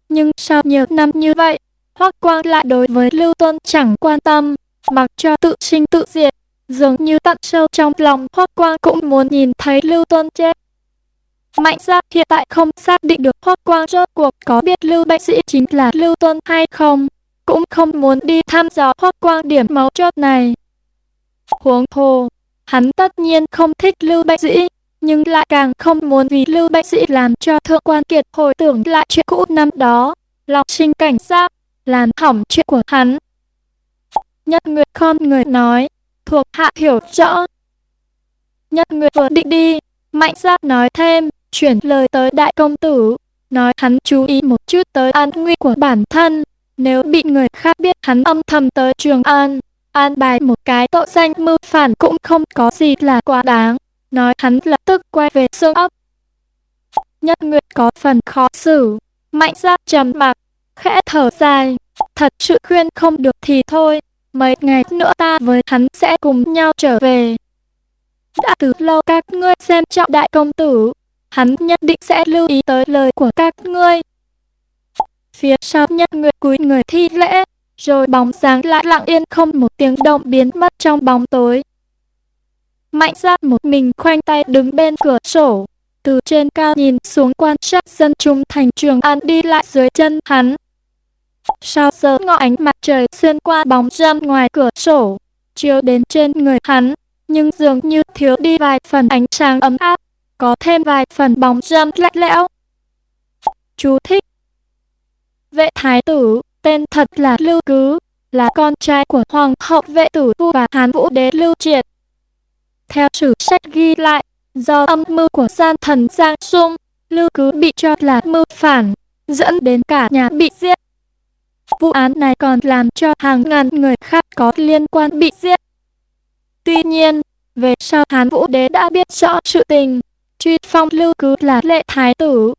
Nhưng sau nhiều năm như vậy, Hoắc Quang lại đối với Lưu Tuân chẳng quan tâm, mặc cho tự sinh tự diệt. Dường như tận sâu trong lòng Hoắc Quang cũng muốn nhìn thấy Lưu Tuân chết. Mạnh ra hiện tại không xác định được Hoắc Quang rốt cuộc có biết Lưu Bạch Sĩ chính là Lưu Tuân hay không, cũng không muốn đi thăm dò Hoắc Quang điểm máu chốt này. Huống hồ, hắn tất nhiên không thích Lưu Bạch Sĩ, nhưng lại càng không muốn vì Lưu Bạch Sĩ làm cho Thượng quan Kiệt hồi tưởng lại chuyện cũ năm đó, lòng sinh cảnh giác, làm hỏng chuyện của hắn. Nhất Nguyệt con người nói, thuộc hạ hiểu rõ. Nhất Nguyệt vừa định đi, mạnh giác nói thêm, chuyển lời tới đại công tử, nói hắn chú ý một chút tới an nguy của bản thân. Nếu bị người khác biết hắn âm thầm tới Trường An, an bài một cái tội danh mưu phản cũng không có gì là quá đáng nói hắn lập tức quay về xương ấp. Nhất Nguyệt có phần khó xử, mạnh ra trầm mặc, khẽ thở dài, thật sự khuyên không được thì thôi, mấy ngày nữa ta với hắn sẽ cùng nhau trở về. Đã từ lâu các ngươi xem trọng đại công tử, hắn nhất định sẽ lưu ý tới lời của các ngươi. Phía sau nhất nguyệt cúi người thi lễ, rồi bóng dáng lại lặng yên không một tiếng động biến mất trong bóng tối. Mạnh ra một mình khoanh tay đứng bên cửa sổ, từ trên cao nhìn xuống quan sát dân chúng thành trường an đi lại dưới chân hắn. Sau giờ ngọ ánh mặt trời xuyên qua bóng râm ngoài cửa sổ, chiếu đến trên người hắn, nhưng dường như thiếu đi vài phần ánh sáng ấm áp, có thêm vài phần bóng râm lạnh lẽo. Chú thích Vệ thái tử, tên thật là Lưu Cứ, là con trai của Hoàng hậu vệ tử Thu và Hán Vũ đế Lưu Triệt. Theo sử sách ghi lại, do âm mưu của gian thần Giang Sung, Lưu Cứ bị cho là mưu phản, dẫn đến cả nhà bị giết. Vụ án này còn làm cho hàng ngàn người khác có liên quan bị giết. Tuy nhiên, về sau Hán Vũ Đế đã biết rõ sự tình, truy phong Lưu Cứ là lệ thái tử,